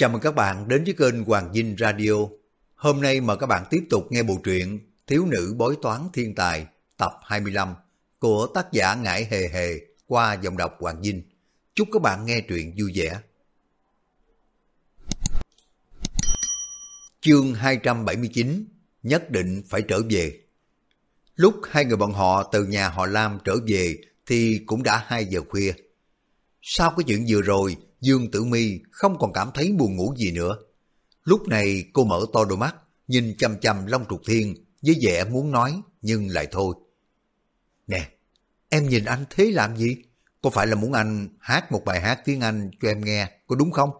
Chào mừng các bạn đến với kênh Hoàng Dinh Radio. Hôm nay mời các bạn tiếp tục nghe bộ truyện Thiếu nữ bói toán thiên tài tập 25 của tác giả Ngải Hề Hề qua giọng đọc Hoàng Dinh. Chúc các bạn nghe truyện vui vẻ. Chương 279 Nhất định phải trở về Lúc hai người bọn họ từ nhà họ Lam trở về thì cũng đã 2 giờ khuya. Sau cái chuyện vừa rồi, Dương Tử Mi không còn cảm thấy buồn ngủ gì nữa. Lúc này cô mở to đôi mắt, nhìn chăm chăm Long Trục Thiên với vẻ muốn nói nhưng lại thôi. Nè, em nhìn anh thế làm gì? Có phải là muốn anh hát một bài hát tiếng Anh cho em nghe, có đúng không?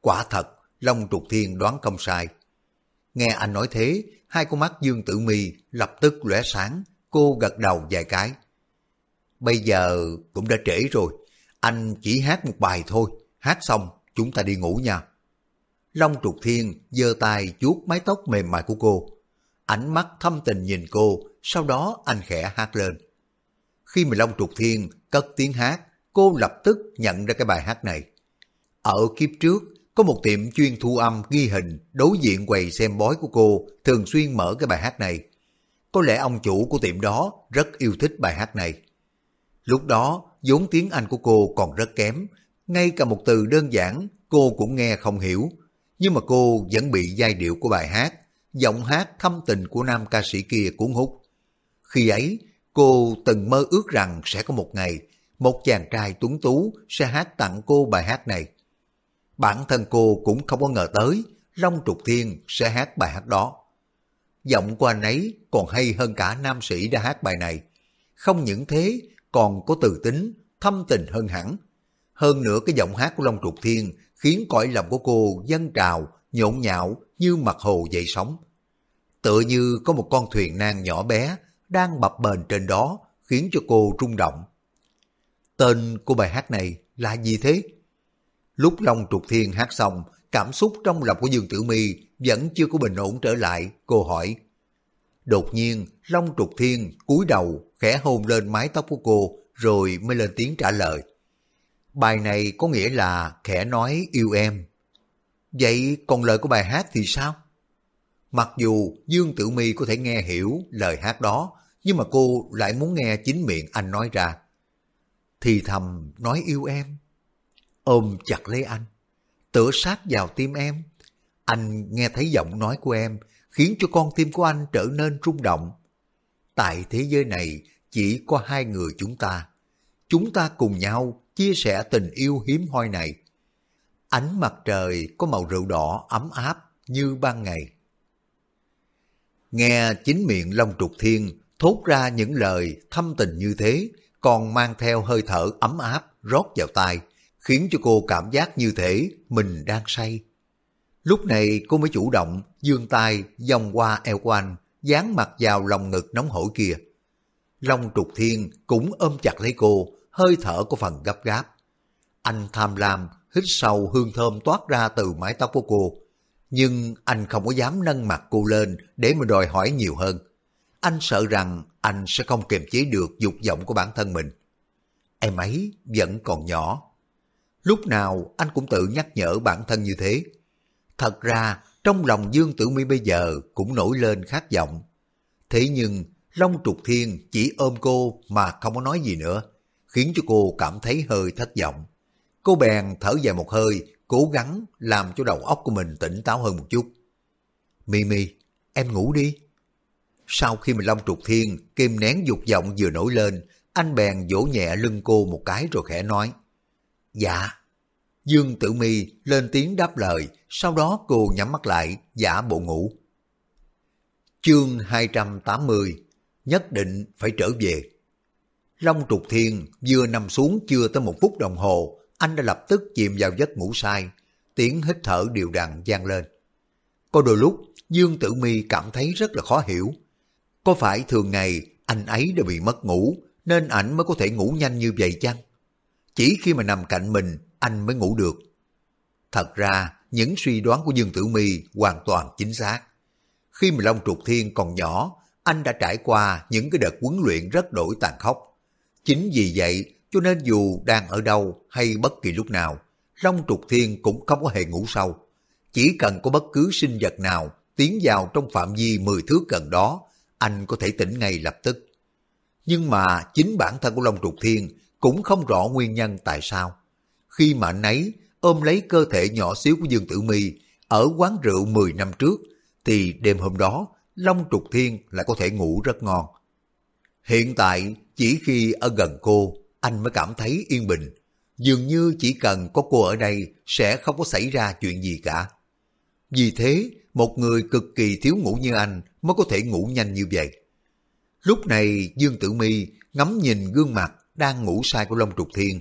Quả thật, Long Trục Thiên đoán không sai. Nghe anh nói thế, hai con mắt Dương Tử Mi lập tức lóe sáng, cô gật đầu vài cái. Bây giờ cũng đã trễ rồi, anh chỉ hát một bài thôi, hát xong chúng ta đi ngủ nha. Long Trục Thiên giơ tay chuốt mái tóc mềm mại của cô. Ánh mắt thâm tình nhìn cô, sau đó anh khẽ hát lên. Khi mà Long Trục Thiên cất tiếng hát, cô lập tức nhận ra cái bài hát này. Ở kiếp trước, có một tiệm chuyên thu âm ghi hình đối diện quầy xem bói của cô thường xuyên mở cái bài hát này. Có lẽ ông chủ của tiệm đó rất yêu thích bài hát này. Lúc đó, vốn tiếng Anh của cô còn rất kém, ngay cả một từ đơn giản cô cũng nghe không hiểu. Nhưng mà cô vẫn bị giai điệu của bài hát, giọng hát thâm tình của nam ca sĩ kia cuốn hút. Khi ấy, cô từng mơ ước rằng sẽ có một ngày, một chàng trai tuấn tú sẽ hát tặng cô bài hát này. Bản thân cô cũng không có ngờ tới Long Trục Thiên sẽ hát bài hát đó. Giọng của anh ấy còn hay hơn cả nam sĩ đã hát bài này. Không những thế, còn có từ tính, thâm tình hơn hẳn. Hơn nữa cái giọng hát của Long Trục Thiên khiến cõi lòng của cô dâng trào, nhộn nhạo như mặt hồ dậy sóng. Tựa như có một con thuyền nan nhỏ bé đang bập bềnh trên đó khiến cho cô rung động. Tên của bài hát này là gì thế? Lúc Long Trục Thiên hát xong, cảm xúc trong lòng của Dương Tử Mi vẫn chưa có bình ổn trở lại, cô hỏi. Đột nhiên, Long Trục Thiên cúi đầu khẽ hôn lên mái tóc của cô rồi mới lên tiếng trả lời. Bài này có nghĩa là khẽ nói yêu em. Vậy còn lời của bài hát thì sao? Mặc dù Dương Tử Mi có thể nghe hiểu lời hát đó, nhưng mà cô lại muốn nghe chính miệng anh nói ra. Thì thầm nói yêu em. Ôm chặt lấy anh, tựa sát vào tim em. Anh nghe thấy giọng nói của em, khiến cho con tim của anh trở nên rung động. Tại thế giới này chỉ có hai người chúng ta. Chúng ta cùng nhau chia sẻ tình yêu hiếm hoi này. Ánh mặt trời có màu rượu đỏ ấm áp như ban ngày. Nghe chính miệng Long Trục Thiên thốt ra những lời thâm tình như thế, còn mang theo hơi thở ấm áp rót vào tai, khiến cho cô cảm giác như thể mình đang say. Lúc này cô mới chủ động dương tay vòng qua eo của anh, dán mặt vào lòng ngực nóng hổi kia. Long trục thiên cũng ôm chặt lấy cô, hơi thở có phần gấp gáp. Anh tham lam, hít sâu hương thơm toát ra từ mái tóc của cô. Nhưng anh không có dám nâng mặt cô lên để mà đòi hỏi nhiều hơn. Anh sợ rằng anh sẽ không kiềm chế được dục vọng của bản thân mình. Em ấy vẫn còn nhỏ. Lúc nào anh cũng tự nhắc nhở bản thân như thế. Thật ra, trong lòng Dương Tử Mi bây giờ cũng nổi lên khát vọng. Thế nhưng, Long Trục Thiên chỉ ôm cô mà không có nói gì nữa, khiến cho cô cảm thấy hơi thất vọng. Cô bèn thở dài một hơi, cố gắng làm cho đầu óc của mình tỉnh táo hơn một chút. Mimi, em ngủ đi. Sau khi mà Long Trục Thiên kìm nén dục vọng vừa nổi lên, anh bèn vỗ nhẹ lưng cô một cái rồi khẽ nói. Dạ. Dương Tử Mi lên tiếng đáp lời, sau đó cô nhắm mắt lại, giả bộ ngủ. Chương 280 Nhất định phải trở về. Long trục thiên vừa nằm xuống chưa tới một phút đồng hồ, anh đã lập tức chìm vào giấc ngủ sai, tiếng hít thở đều đặn vang lên. Có đôi lúc, Dương Tử Mi cảm thấy rất là khó hiểu. Có phải thường ngày anh ấy đã bị mất ngủ, nên ảnh mới có thể ngủ nhanh như vậy chăng? Chỉ khi mà nằm cạnh mình, anh mới ngủ được. Thật ra, những suy đoán của Dương Tử Mi hoàn toàn chính xác. Khi mà Long Trục Thiên còn nhỏ, anh đã trải qua những cái đợt huấn luyện rất đổi tàn khốc. Chính vì vậy cho nên dù đang ở đâu hay bất kỳ lúc nào, Long Trục Thiên cũng không có hề ngủ sâu. Chỉ cần có bất cứ sinh vật nào tiến vào trong phạm vi 10 thước gần đó, anh có thể tỉnh ngay lập tức. Nhưng mà chính bản thân của Long Trục Thiên cũng không rõ nguyên nhân tại sao. Khi mà anh ấy ôm lấy cơ thể nhỏ xíu của Dương Tử Mi ở quán rượu 10 năm trước, thì đêm hôm đó Long Trục Thiên lại có thể ngủ rất ngon. Hiện tại, chỉ khi ở gần cô, anh mới cảm thấy yên bình. Dường như chỉ cần có cô ở đây sẽ không có xảy ra chuyện gì cả. Vì thế, một người cực kỳ thiếu ngủ như anh mới có thể ngủ nhanh như vậy. Lúc này Dương Tử Mi ngắm nhìn gương mặt đang ngủ say của Long Trục Thiên.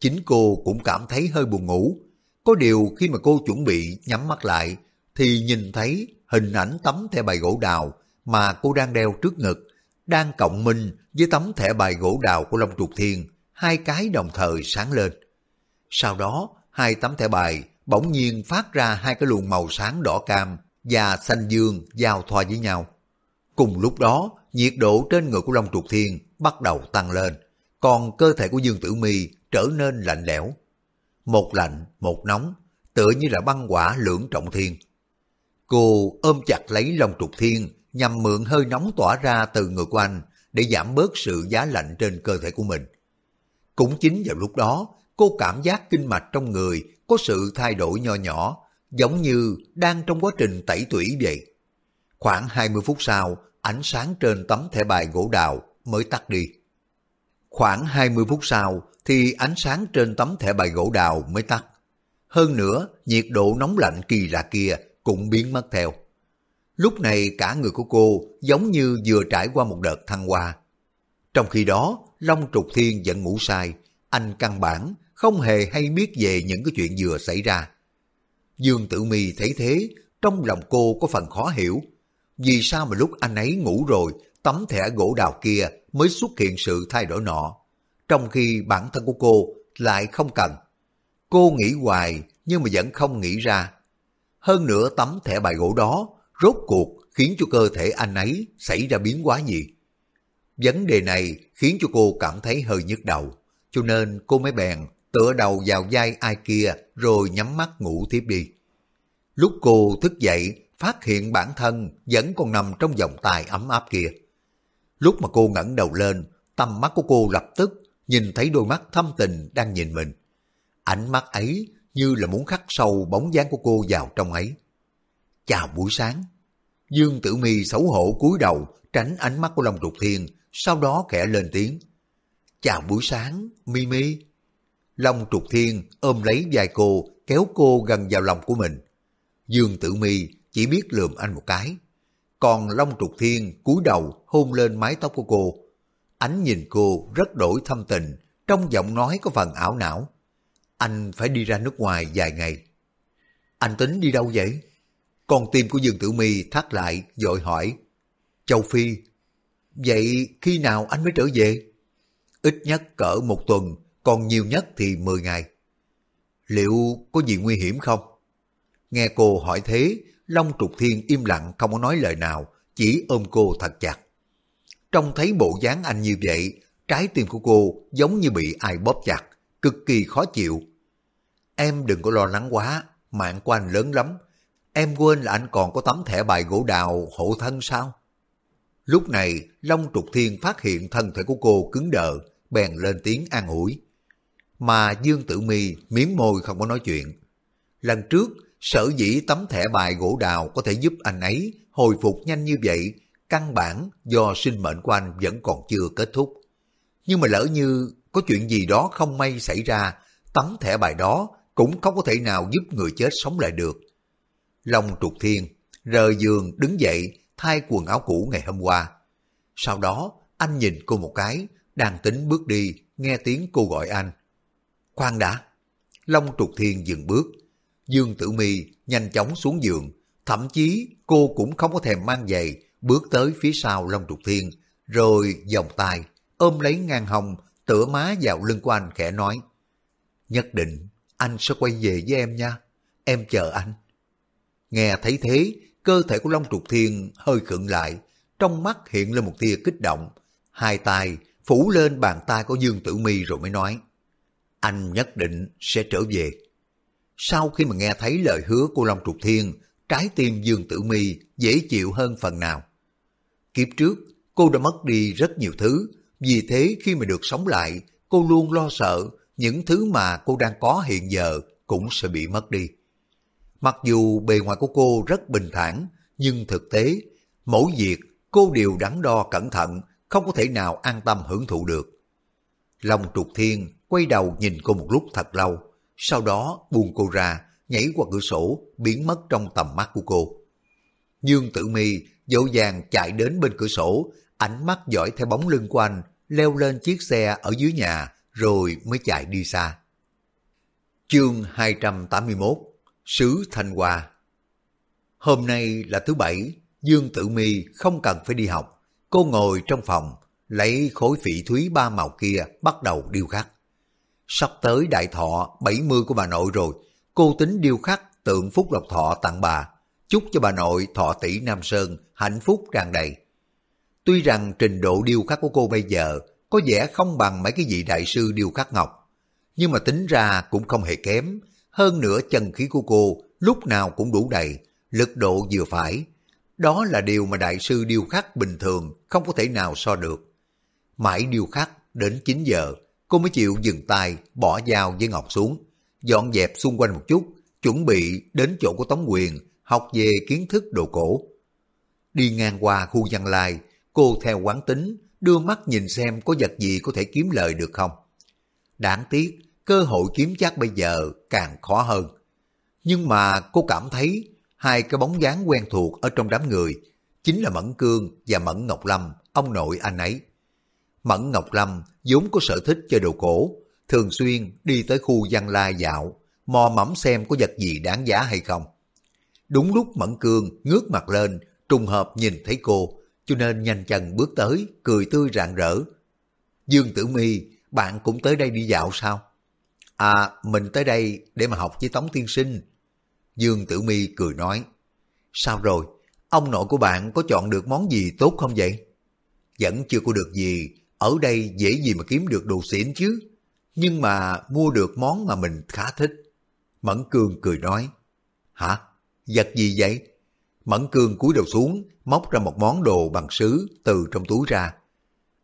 Chính cô cũng cảm thấy hơi buồn ngủ. Có điều khi mà cô chuẩn bị nhắm mắt lại thì nhìn thấy hình ảnh tấm thẻ bài gỗ đào mà cô đang đeo trước ngực đang cộng minh với tấm thẻ bài gỗ đào của Long Trục Thiên, hai cái đồng thời sáng lên. Sau đó, hai tấm thẻ bài bỗng nhiên phát ra hai cái luồng màu sáng đỏ cam và xanh dương giao thoa với nhau. Cùng lúc đó, nhiệt độ trên người của Long Trục Thiên bắt đầu tăng lên, còn cơ thể của Dương Tử Mi trở nên lạnh lẽo. Một lạnh, một nóng, tựa như là băng quả lưỡng trọng thiên. Cô ôm chặt lấy lòng Trục Thiên nhằm mượn hơi nóng tỏa ra từ người của anh để giảm bớt sự giá lạnh trên cơ thể của mình. Cũng chính vào lúc đó, cô cảm giác kinh mạch trong người có sự thay đổi nho nhỏ, giống như đang trong quá trình tẩy tủy vậy. Khoảng 20 phút sau, ánh sáng trên tấm thẻ bài gỗ đào mới tắt đi. Khoảng 20 phút sau thì ánh sáng trên tấm thẻ bài gỗ đào mới tắt. Hơn nữa, nhiệt độ nóng lạnh kỳ lạ kia cũng biến mất theo. Lúc này cả người của cô giống như vừa trải qua một đợt thăng hoa. Trong khi đó, Long Trục Thiên vẫn ngủ sai, anh căn bản không hề hay biết về những cái chuyện vừa xảy ra. Dương Tử Mi thấy thế, trong lòng cô có phần khó hiểu. Vì sao mà lúc anh ấy ngủ rồi, tấm thẻ gỗ đào kia mới xuất hiện sự thay đổi nọ, trong khi bản thân của cô lại không cần. Cô nghĩ hoài nhưng mà vẫn không nghĩ ra. Hơn nữa tấm thẻ bài gỗ đó rốt cuộc khiến cho cơ thể anh ấy xảy ra biến hóa gì. Vấn đề này khiến cho cô cảm thấy hơi nhức đầu, cho nên cô mới bèn tựa đầu vào vai ai kia rồi nhắm mắt ngủ tiếp đi. Lúc cô thức dậy, phát hiện bản thân vẫn còn nằm trong vòng tay ấm áp kia. Lúc mà cô ngẩng đầu lên, tầm mắt của cô lập tức nhìn thấy đôi mắt thâm tình đang nhìn mình. Ánh mắt ấy như là muốn khắc sâu bóng dáng của cô vào trong ấy chào buổi sáng. Dương Tử Mi xấu hổ cúi đầu, tránh ánh mắt của Long Trục Thiên, sau đó khẽ lên tiếng. Chào buổi sáng, Mi Mi. Long Trục Thiên ôm lấy vai cô, kéo cô gần vào lòng của mình. Dương Tử Mi chỉ biết lườm anh một cái. Còn Long Trục Thiên cúi đầu hôn lên mái tóc của cô. Ánh nhìn cô rất đổi thâm tình, trong giọng nói có phần ảo não. Anh phải đi ra nước ngoài vài ngày. Anh tính đi đâu vậy? Con tim của Dương Tử Mi thắt lại, dội hỏi. Châu Phi, vậy khi nào anh mới trở về? Ít nhất cỡ một tuần, còn nhiều nhất thì 10 ngày. Liệu có gì nguy hiểm không? Nghe cô hỏi thế, Long Trục Thiên im lặng không có nói lời nào, chỉ ôm cô thật chặt. Trông thấy bộ dáng anh như vậy, trái tim của cô giống như bị ai bóp chặt, cực kỳ khó chịu. Em đừng có lo lắng quá, mạng của anh lớn lắm, Em quên là anh còn có tấm thẻ bài gỗ đào hộ thân sao? Lúc này, Long Trục Thiên phát hiện thân thể của cô cứng đờ, bèn lên tiếng an ủi. Mà Dương Tử Mi miếng môi không có nói chuyện. Lần trước, sở dĩ tấm thẻ bài gỗ đào có thể giúp anh ấy hồi phục nhanh như vậy, căn bản do sinh mệnh của anh vẫn còn chưa kết thúc. Nhưng mà lỡ như có chuyện gì đó không may xảy ra, tấm thẻ bài đó cũng không có thể nào giúp người chết sống lại được. Long trục thiên, rời giường đứng dậy thay quần áo cũ ngày hôm qua. Sau đó anh nhìn cô một cái, đang tính bước đi, nghe tiếng cô gọi anh. Khoan đã! Long trục thiên dừng bước. Dương Tử Mi nhanh chóng xuống giường, thậm chí cô cũng không có thèm mang giày, bước tới phía sau Long trục thiên, rồi vòng tay, ôm lấy ngang hồng, tựa má vào lưng của anh khẽ nói. Nhất định anh sẽ quay về với em nha, em chờ anh. Nghe thấy thế, cơ thể của Long Trục Thiên hơi khựng lại, trong mắt hiện lên một tia kích động. Hai tay phủ lên bàn tay của Dương Tử Mi rồi mới nói, anh nhất định sẽ trở về. Sau khi mà nghe thấy lời hứa của Long Trục Thiên, trái tim Dương Tử Mi dễ chịu hơn phần nào. Kiếp trước, cô đã mất đi rất nhiều thứ, vì thế khi mà được sống lại, cô luôn lo sợ những thứ mà cô đang có hiện giờ cũng sẽ bị mất đi. Mặc dù bề ngoài của cô rất bình thản, nhưng thực tế, mỗi việc cô đều đắn đo cẩn thận, không có thể nào an tâm hưởng thụ được. Long trục thiên quay đầu nhìn cô một lúc thật lâu, sau đó buông cô ra, nhảy qua cửa sổ, biến mất trong tầm mắt của cô. Dương Tử Mi dỗ dàng chạy đến bên cửa sổ, ánh mắt dõi theo bóng lưng của anh, leo lên chiếc xe ở dưới nhà, rồi mới chạy đi xa. Chương 281 Sứ Thanh Hoa Hôm nay là thứ bảy, Dương Tử Mi không cần phải đi học. Cô ngồi trong phòng, lấy khối phỉ thúy ba màu kia bắt đầu điêu khắc. Sắp tới đại thọ 70 của bà nội rồi, cô tính điêu khắc tượng Phúc Lộc Thọ tặng bà, chúc cho bà nội thọ tỷ Nam Sơn hạnh phúc tràn đầy. Tuy rằng trình độ điêu khắc của cô bây giờ có vẻ không bằng mấy cái vị đại sư điêu khắc ngọc, nhưng mà tính ra cũng không hề kém, hơn nữa chân khí của cô lúc nào cũng đủ đầy, lực độ vừa phải. Đó là điều mà đại sư điêu khắc bình thường không có thể nào so được. Mãi điêu khắc đến 9 giờ, cô mới chịu dừng tay, bỏ dao với ngọc xuống, dọn dẹp xung quanh một chút, chuẩn bị đến chỗ của Tống Quyền học về kiến thức đồ cổ. Đi ngang qua khu văn lai, cô theo quán tính, đưa mắt nhìn xem có vật gì có thể kiếm lời được không. Đáng tiếc, cơ hội kiếm chắc bây giờ càng khó hơn. Nhưng mà cô cảm thấy hai cái bóng dáng quen thuộc ở trong đám người, chính là Mẫn Cương và Mẫn Ngọc Lâm, ông nội anh ấy. Mẫn Ngọc Lâm vốn có sở thích chơi đồ cổ, thường xuyên đi tới khu văn la dạo, mò mẫm xem có vật gì đáng giá hay không. Đúng lúc Mẫn Cương ngước mặt lên, trùng hợp nhìn thấy cô, cho nên nhanh chân bước tới, cười tươi rạng rỡ. Dương Tử Mi, bạn cũng tới đây đi dạo sao? À, mình tới đây để mà học với Tống Tiên Sinh. Dương Tử Mi cười nói, sao rồi, ông nội của bạn có chọn được món gì tốt không vậy? Vẫn chưa có được gì, ở đây dễ gì mà kiếm được đồ xỉn chứ. Nhưng mà mua được món mà mình khá thích. Mẫn Cương cười nói, hả? Vật gì vậy? Mẫn Cương cúi đầu xuống, móc ra một món đồ bằng sứ từ trong túi ra.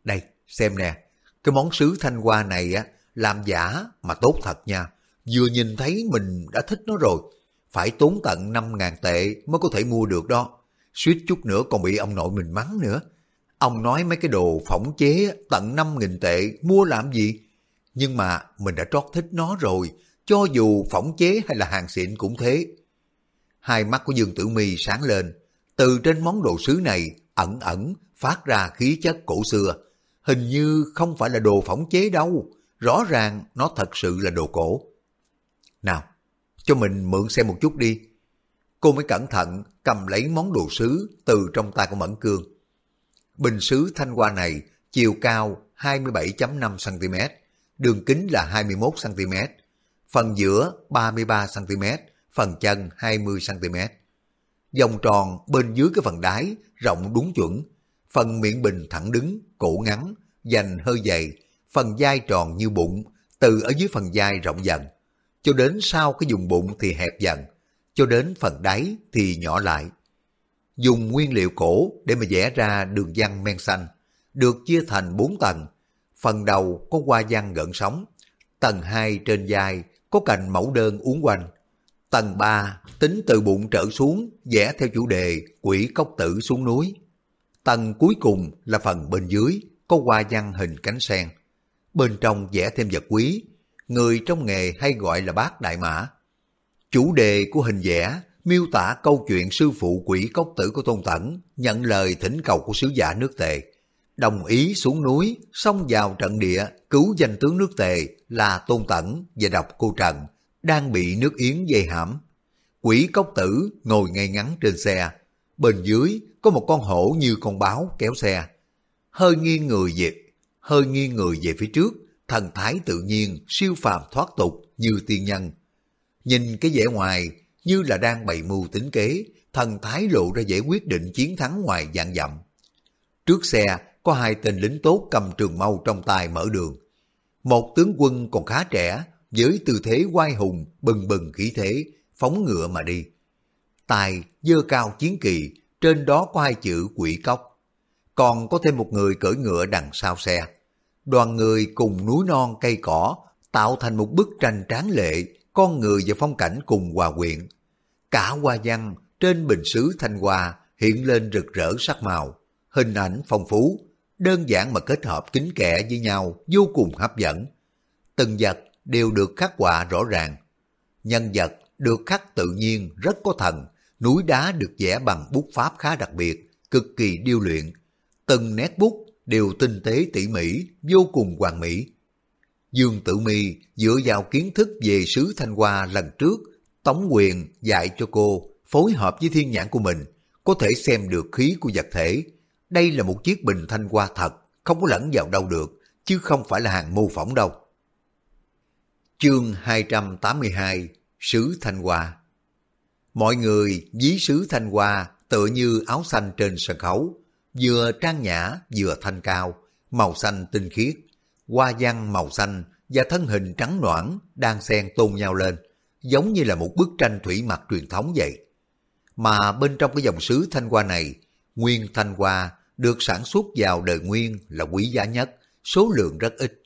Đây, xem nè, cái món sứ thanh hoa này á, làm giả mà tốt thật nha. Vừa nhìn thấy mình đã thích nó rồi, phải tốn tận 5.000 tệ mới có thể mua được đó. Suýt chút nữa còn bị ông nội mình mắng nữa. Ông nói mấy cái đồ phỏng chế tận 5.000 tệ mua làm gì? Nhưng mà mình đã trót thích nó rồi, cho dù phỏng chế hay là hàng xịn cũng thế. Hai mắt của Dương Tử Mi sáng lên, từ trên món đồ sứ này ẩn ẩn phát ra khí chất cổ xưa. Hình như không phải là đồ phỏng chế đâu, rõ ràng nó thật sự là đồ cổ. Nào, cho mình mượn xem một chút đi. Cô mới cẩn thận cầm lấy món đồ sứ từ trong tay của Mẫn Cương. Bình sứ thanh hoa này chiều cao 27.5cm, đường kính là 21cm, phần giữa 33cm, phần chân 20cm. Vòng tròn bên dưới cái phần đáy rộng đúng chuẩn, phần miệng bình thẳng đứng, cổ ngắn, dành hơi dày, phần vai tròn như bụng, từ ở dưới phần vai rộng dần, cho đến sau cái dùng bụng thì hẹp dần, cho đến phần đáy thì nhỏ lại. Dùng nguyên liệu cổ để mà vẽ ra đường văn men xanh, được chia thành bốn tầng. Phần đầu có hoa văn gợn sóng, tầng 2 trên vai có cành mẫu đơn uốn quanh, Tầng 3 tính từ bụng trở xuống vẽ theo chủ đề quỷ cốc tử xuống núi. Tầng cuối cùng là phần bên dưới có hoa văn hình cánh sen. Bên trong vẽ thêm vật quý, người trong nghề hay gọi là bác đại mã. Chủ đề của hình vẽ miêu tả câu chuyện sư phụ quỷ cốc tử của Tôn Tẩn nhận lời thỉnh cầu của sứ giả nước tề. Đồng ý xuống núi, xông vào trận địa, cứu danh tướng nước tề là Tôn Tẩn và đọc cô Trần đang bị nước yến dây hãm. Quỷ cốc tử ngồi ngay ngắn trên xe, bên dưới có một con hổ như con báo kéo xe. Hơi nghiêng người về, hơi nghiêng người về phía trước, thần thái tự nhiên, siêu phàm thoát tục như tiên nhân. Nhìn cái vẻ ngoài như là đang bày mưu tính kế, thần thái lộ ra dễ quyết định chiến thắng ngoài dạng dặm. Trước xe có hai tên lính tốt cầm trường mâu trong tay mở đường. Một tướng quân còn khá trẻ, với tư thế oai hùng, bừng bừng khí thế, phóng ngựa mà đi. Tài dơ cao chiến kỳ, trên đó có hai chữ quỷ cốc. Còn có thêm một người cưỡi ngựa đằng sau xe. Đoàn người cùng núi non cây cỏ tạo thành một bức tranh tráng lệ, con người và phong cảnh cùng hòa quyện. Cả hoa văn trên bình sứ thanh hoa hiện lên rực rỡ sắc màu, hình ảnh phong phú, đơn giản mà kết hợp kính kẽ với nhau vô cùng hấp dẫn. Từng vật đều được khắc họa rõ ràng. Nhân vật được khắc tự nhiên rất có thần, núi đá được vẽ bằng bút pháp khá đặc biệt, cực kỳ điêu luyện. Từng nét bút đều tinh tế tỉ mỉ, vô cùng hoàn mỹ. Dương Tử Mi dựa vào kiến thức về sứ Thanh Hoa lần trước, Tống Quyền dạy cho cô phối hợp với thiên nhãn của mình, có thể xem được khí của vật thể. Đây là một chiếc bình Thanh Hoa thật, không có lẫn vào đâu được, chứ không phải là hàng mô phỏng đâu. Chương 282 Sứ Thanh Hoa Mọi người dí sứ Thanh Hoa tựa như áo xanh trên sân khấu, vừa trang nhã vừa thanh cao, màu xanh tinh khiết, hoa văn màu xanh và thân hình trắng noãn đang xen tôn nhau lên, giống như là một bức tranh thủy mặc truyền thống vậy. Mà bên trong cái dòng sứ thanh hoa này, nguyên thanh hoa được sản xuất vào đời nguyên là quý giá nhất, số lượng rất ít.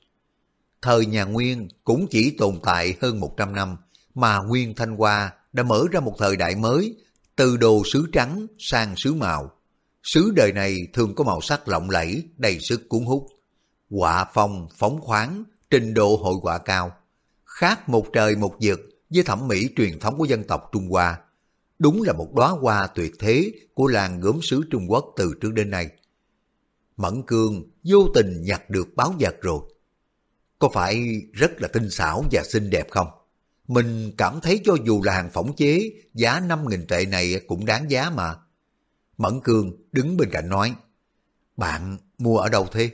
Thời nhà Nguyên cũng chỉ tồn tại hơn 100 năm, mà Nguyên Thanh Hoa đã mở ra một thời đại mới, từ đồ sứ trắng sang sứ màu. Sứ đời này thường có màu sắc lộng lẫy, đầy sức cuốn hút. Họa phong, phóng khoáng, trình độ hội họa cao. Khác một trời một vực với thẩm mỹ truyền thống của dân tộc Trung Hoa. Đúng là một đóa hoa tuyệt thế của làng gốm sứ Trung Quốc từ trước đến nay. Mẫn Cương vô tình nhặt được báo vật rồi. Có phải rất là tinh xảo và xinh đẹp không? Mình cảm thấy cho dù là hàng phỏng chế, giá 5.000 tệ này cũng đáng giá mà. Mẫn Cương đứng bên cạnh nói, Bạn mua ở đâu thế?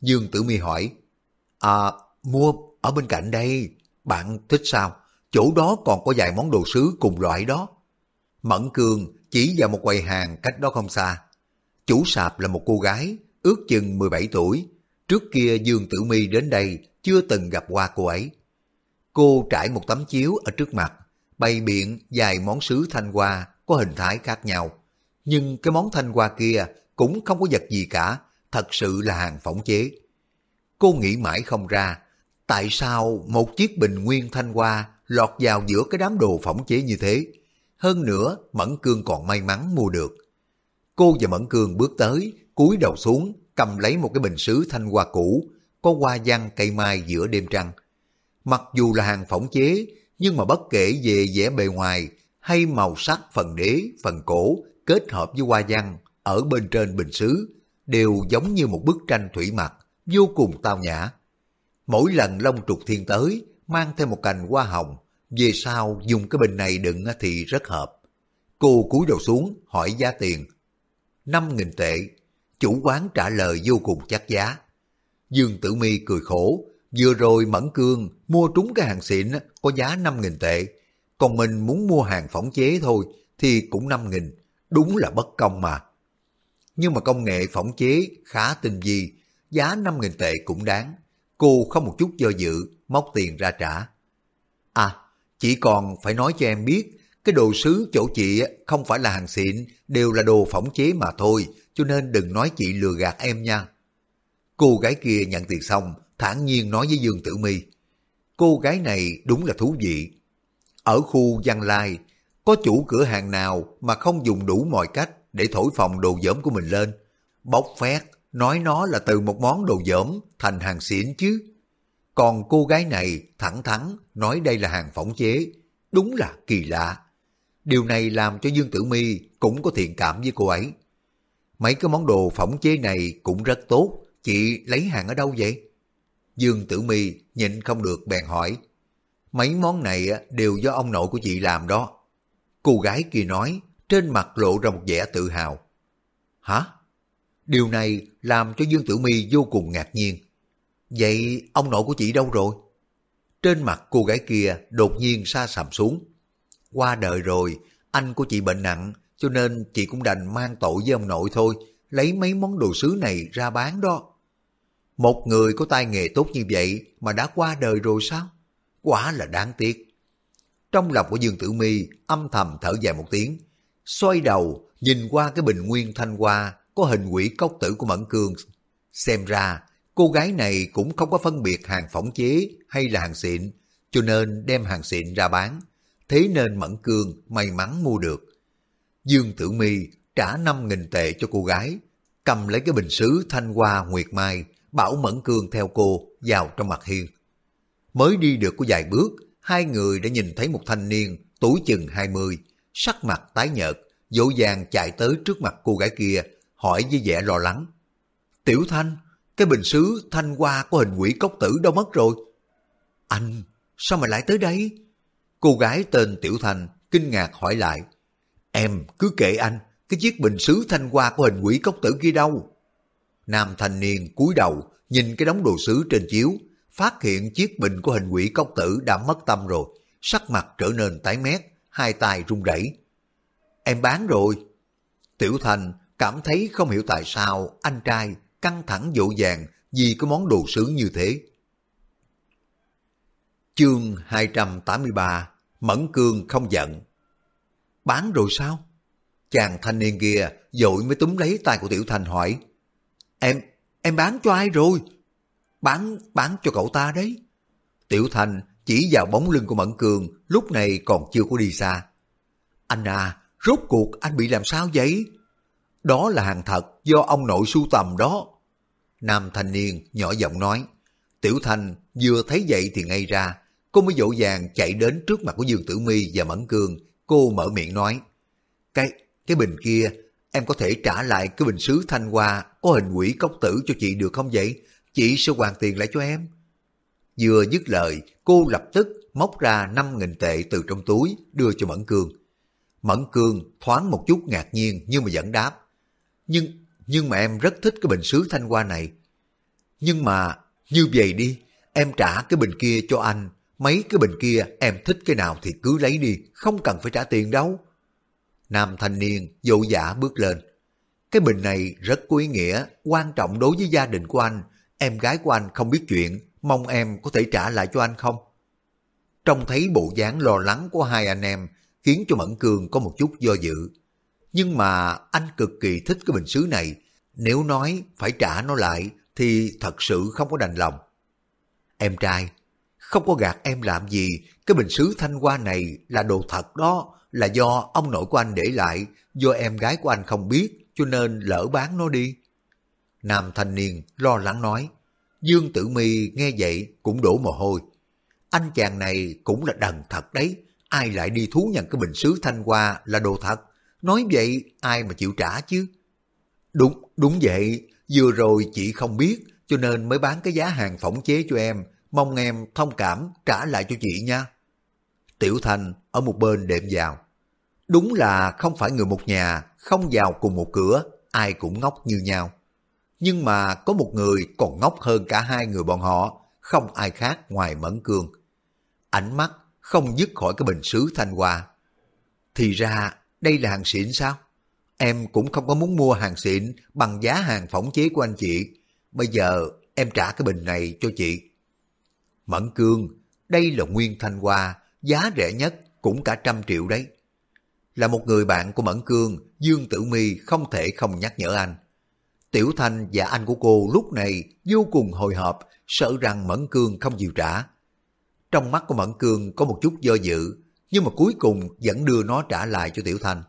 Dương Tử Mi hỏi, À, mua ở bên cạnh đây. Bạn thích sao? Chỗ đó còn có vài món đồ sứ cùng loại đó. Mẫn Cương chỉ vào một quầy hàng cách đó không xa. Chủ sạp là một cô gái, ước chừng 17 tuổi. Trước kia Dương Tử Mi đến đây chưa từng gặp qua cô ấy. Cô trải một tấm chiếu ở trước mặt, bày biện vài món sứ thanh hoa có hình thái khác nhau. Nhưng cái món thanh hoa kia cũng không có vật gì cả, thật sự là hàng phỏng chế. Cô nghĩ mãi không ra, tại sao một chiếc bình nguyên thanh hoa lọt vào giữa cái đám đồ phỏng chế như thế. Hơn nữa, Mẫn Cương còn may mắn mua được. Cô và Mẫn Cương bước tới, cúi đầu xuống, cầm lấy một cái bình sứ thanh hoa cũ, có hoa văn cây mai giữa đêm trăng. Mặc dù là hàng phỏng chế, nhưng mà bất kể về vẻ bề ngoài hay màu sắc phần đế, phần cổ kết hợp với hoa văn ở bên trên bình sứ đều giống như một bức tranh thủy mặc vô cùng tao nhã. Mỗi lần Long Trục Thiên tới mang thêm một cành hoa hồng, về sau dùng cái bình này đựng thì rất hợp. Cô cúi đầu xuống hỏi giá tiền. năm nghìn tệ, chủ quán trả lời vô cùng chắc giá. Dương Tử Mi cười khổ, vừa rồi Mẫn Cương mua trúng cái hàng xịn có giá 5.000 tệ, còn mình muốn mua hàng phỏng chế thôi thì cũng 5.000, đúng là bất công mà. Nhưng mà công nghệ phỏng chế khá tinh vi, giá 5.000 tệ cũng đáng. Cô không một chút do dự, móc tiền ra trả. À, chỉ còn phải nói cho em biết, cái đồ sứ chỗ chị không phải là hàng xịn, đều là đồ phỏng chế mà thôi, cho nên đừng nói chị lừa gạt em nha. Cô gái kia nhận tiền xong, thản nhiên nói với Dương Tử Mi. Cô gái này đúng là thú vị. Ở khu Văn Lai, có chủ cửa hàng nào mà không dùng đủ mọi cách để thổi phòng đồ dởm của mình lên. Bóc phét, nói nó là từ một món đồ dởm thành hàng xịn chứ. Còn cô gái này thẳng thắn nói đây là hàng phỏng chế. Đúng là kỳ lạ. Điều này làm cho Dương Tử Mi cũng có thiện cảm với cô ấy. Mấy cái món đồ phỏng chế này cũng rất tốt, Chị lấy hàng ở đâu vậy? Dương Tử Mi nhịn không được bèn hỏi. Mấy món này đều do ông nội của chị làm đó. Cô gái kia nói, trên mặt lộ ra một vẻ tự hào. Hả? Điều này làm cho Dương Tử Mi vô cùng ngạc nhiên. Vậy ông nội của chị đâu rồi? Trên mặt cô gái kia đột nhiên xa sầm xuống. Qua đời rồi, anh của chị bệnh nặng, cho nên chị cũng đành mang tội với ông nội thôi, lấy mấy món đồ sứ này ra bán đó. Một người có tay nghề tốt như vậy mà đã qua đời rồi sao? quá là đáng tiếc. Trong lòng của Dương Tử Mi âm thầm thở dài một tiếng, xoay đầu nhìn qua cái bình nguyên thanh hoa có hình quỷ cốc tử của Mẫn Cương. Xem ra, cô gái này cũng không có phân biệt hàng phỏng chế hay là hàng xịn, cho nên đem hàng xịn ra bán. Thế nên Mẫn Cương may mắn mua được. Dương Tử Mi trả 5.000 tệ cho cô gái, cầm lấy cái bình sứ thanh hoa nguyệt mai, bảo Mẫn Cương theo cô vào trong mặt hiên. Mới đi được có vài bước, hai người đã nhìn thấy một thanh niên tuổi chừng 20, sắc mặt tái nhợt, dỗ dàng chạy tới trước mặt cô gái kia, hỏi với vẻ lo lắng. Tiểu Thanh, cái bình sứ thanh hoa của hình quỷ cốc tử đâu mất rồi? Anh, sao mà lại tới đây? Cô gái tên Tiểu Thanh kinh ngạc hỏi lại. Em cứ kệ anh, cái chiếc bình sứ thanh hoa của hình quỷ cốc tử kia đâu? Nam thanh niên cúi đầu nhìn cái đống đồ sứ trên chiếu, phát hiện chiếc bình của hình quỷ cốc tử đã mất tâm rồi, sắc mặt trở nên tái mét, hai tay run rẩy. Em bán rồi. Tiểu Thành cảm thấy không hiểu tại sao anh trai căng thẳng dỗ dàng vì cái món đồ sứ như thế. Chương 283 Mẫn Cương không giận Bán rồi sao? Chàng thanh niên kia dội mới túm lấy tay của Tiểu Thành hỏi Em, em bán cho ai rồi? Bán, bán cho cậu ta đấy. Tiểu Thành chỉ vào bóng lưng của Mẫn Cường lúc này còn chưa có đi xa. Anh à, rốt cuộc anh bị làm sao vậy? Đó là hàng thật do ông nội sưu tầm đó. Nam thanh niên nhỏ giọng nói. Tiểu Thành vừa thấy vậy thì ngay ra, cô mới dỗ dàng chạy đến trước mặt của Dương Tử My và Mẫn Cường Cô mở miệng nói, cái cái bình kia, em có thể trả lại cái bình sứ thanh hoa có hình quỷ cốc tử cho chị được không vậy? Chị sẽ hoàn tiền lại cho em. Vừa dứt lời, cô lập tức móc ra 5.000 tệ từ trong túi đưa cho Mẫn Cương. Mẫn Cương thoáng một chút ngạc nhiên nhưng mà vẫn đáp. Nhưng, nhưng mà em rất thích cái bình sứ thanh hoa này. Nhưng mà, như vậy đi, em trả cái bình kia cho anh. Mấy cái bình kia em thích cái nào thì cứ lấy đi, không cần phải trả tiền đâu. Nam thanh niên dỗ dã bước lên. Cái bình này rất có ý nghĩa, quan trọng đối với gia đình của anh. Em gái của anh không biết chuyện, mong em có thể trả lại cho anh không? Trông thấy bộ dáng lo lắng của hai anh em, khiến cho Mẫn Cường có một chút do dự. Nhưng mà anh cực kỳ thích cái bình sứ này, nếu nói phải trả nó lại thì thật sự không có đành lòng. Em trai, không có gạt em làm gì, cái bình sứ thanh hoa này là đồ thật đó, là do ông nội của anh để lại, do em gái của anh không biết, cho nên lỡ bán nó đi. Nam thanh niên lo lắng nói, Dương Tử Mi nghe vậy cũng đổ mồ hôi. Anh chàng này cũng là đần thật đấy, ai lại đi thú nhận cái bình sứ thanh hoa là đồ thật, nói vậy ai mà chịu trả chứ? Đúng, đúng vậy, vừa rồi chị không biết, cho nên mới bán cái giá hàng phỏng chế cho em, mong em thông cảm trả lại cho chị nha. Tiểu Thành ở một bên đệm vào. Đúng là không phải người một nhà, không vào cùng một cửa, ai cũng ngốc như nhau. Nhưng mà có một người còn ngốc hơn cả hai người bọn họ, không ai khác ngoài Mẫn Cương. Ánh mắt không dứt khỏi cái bình sứ thanh hoa. Thì ra đây là hàng xịn sao? Em cũng không có muốn mua hàng xịn bằng giá hàng phỏng chế của anh chị. Bây giờ em trả cái bình này cho chị. Mẫn Cương, đây là nguyên thanh hoa, giá rẻ nhất cũng cả trăm triệu đấy. Là một người bạn của Mẫn Cương, Dương Tử Mi không thể không nhắc nhở anh. Tiểu Thanh và anh của cô lúc này vô cùng hồi hộp, sợ rằng Mẫn Cương không chịu trả. Trong mắt của Mẫn Cương có một chút do dự, nhưng mà cuối cùng vẫn đưa nó trả lại cho Tiểu Thanh.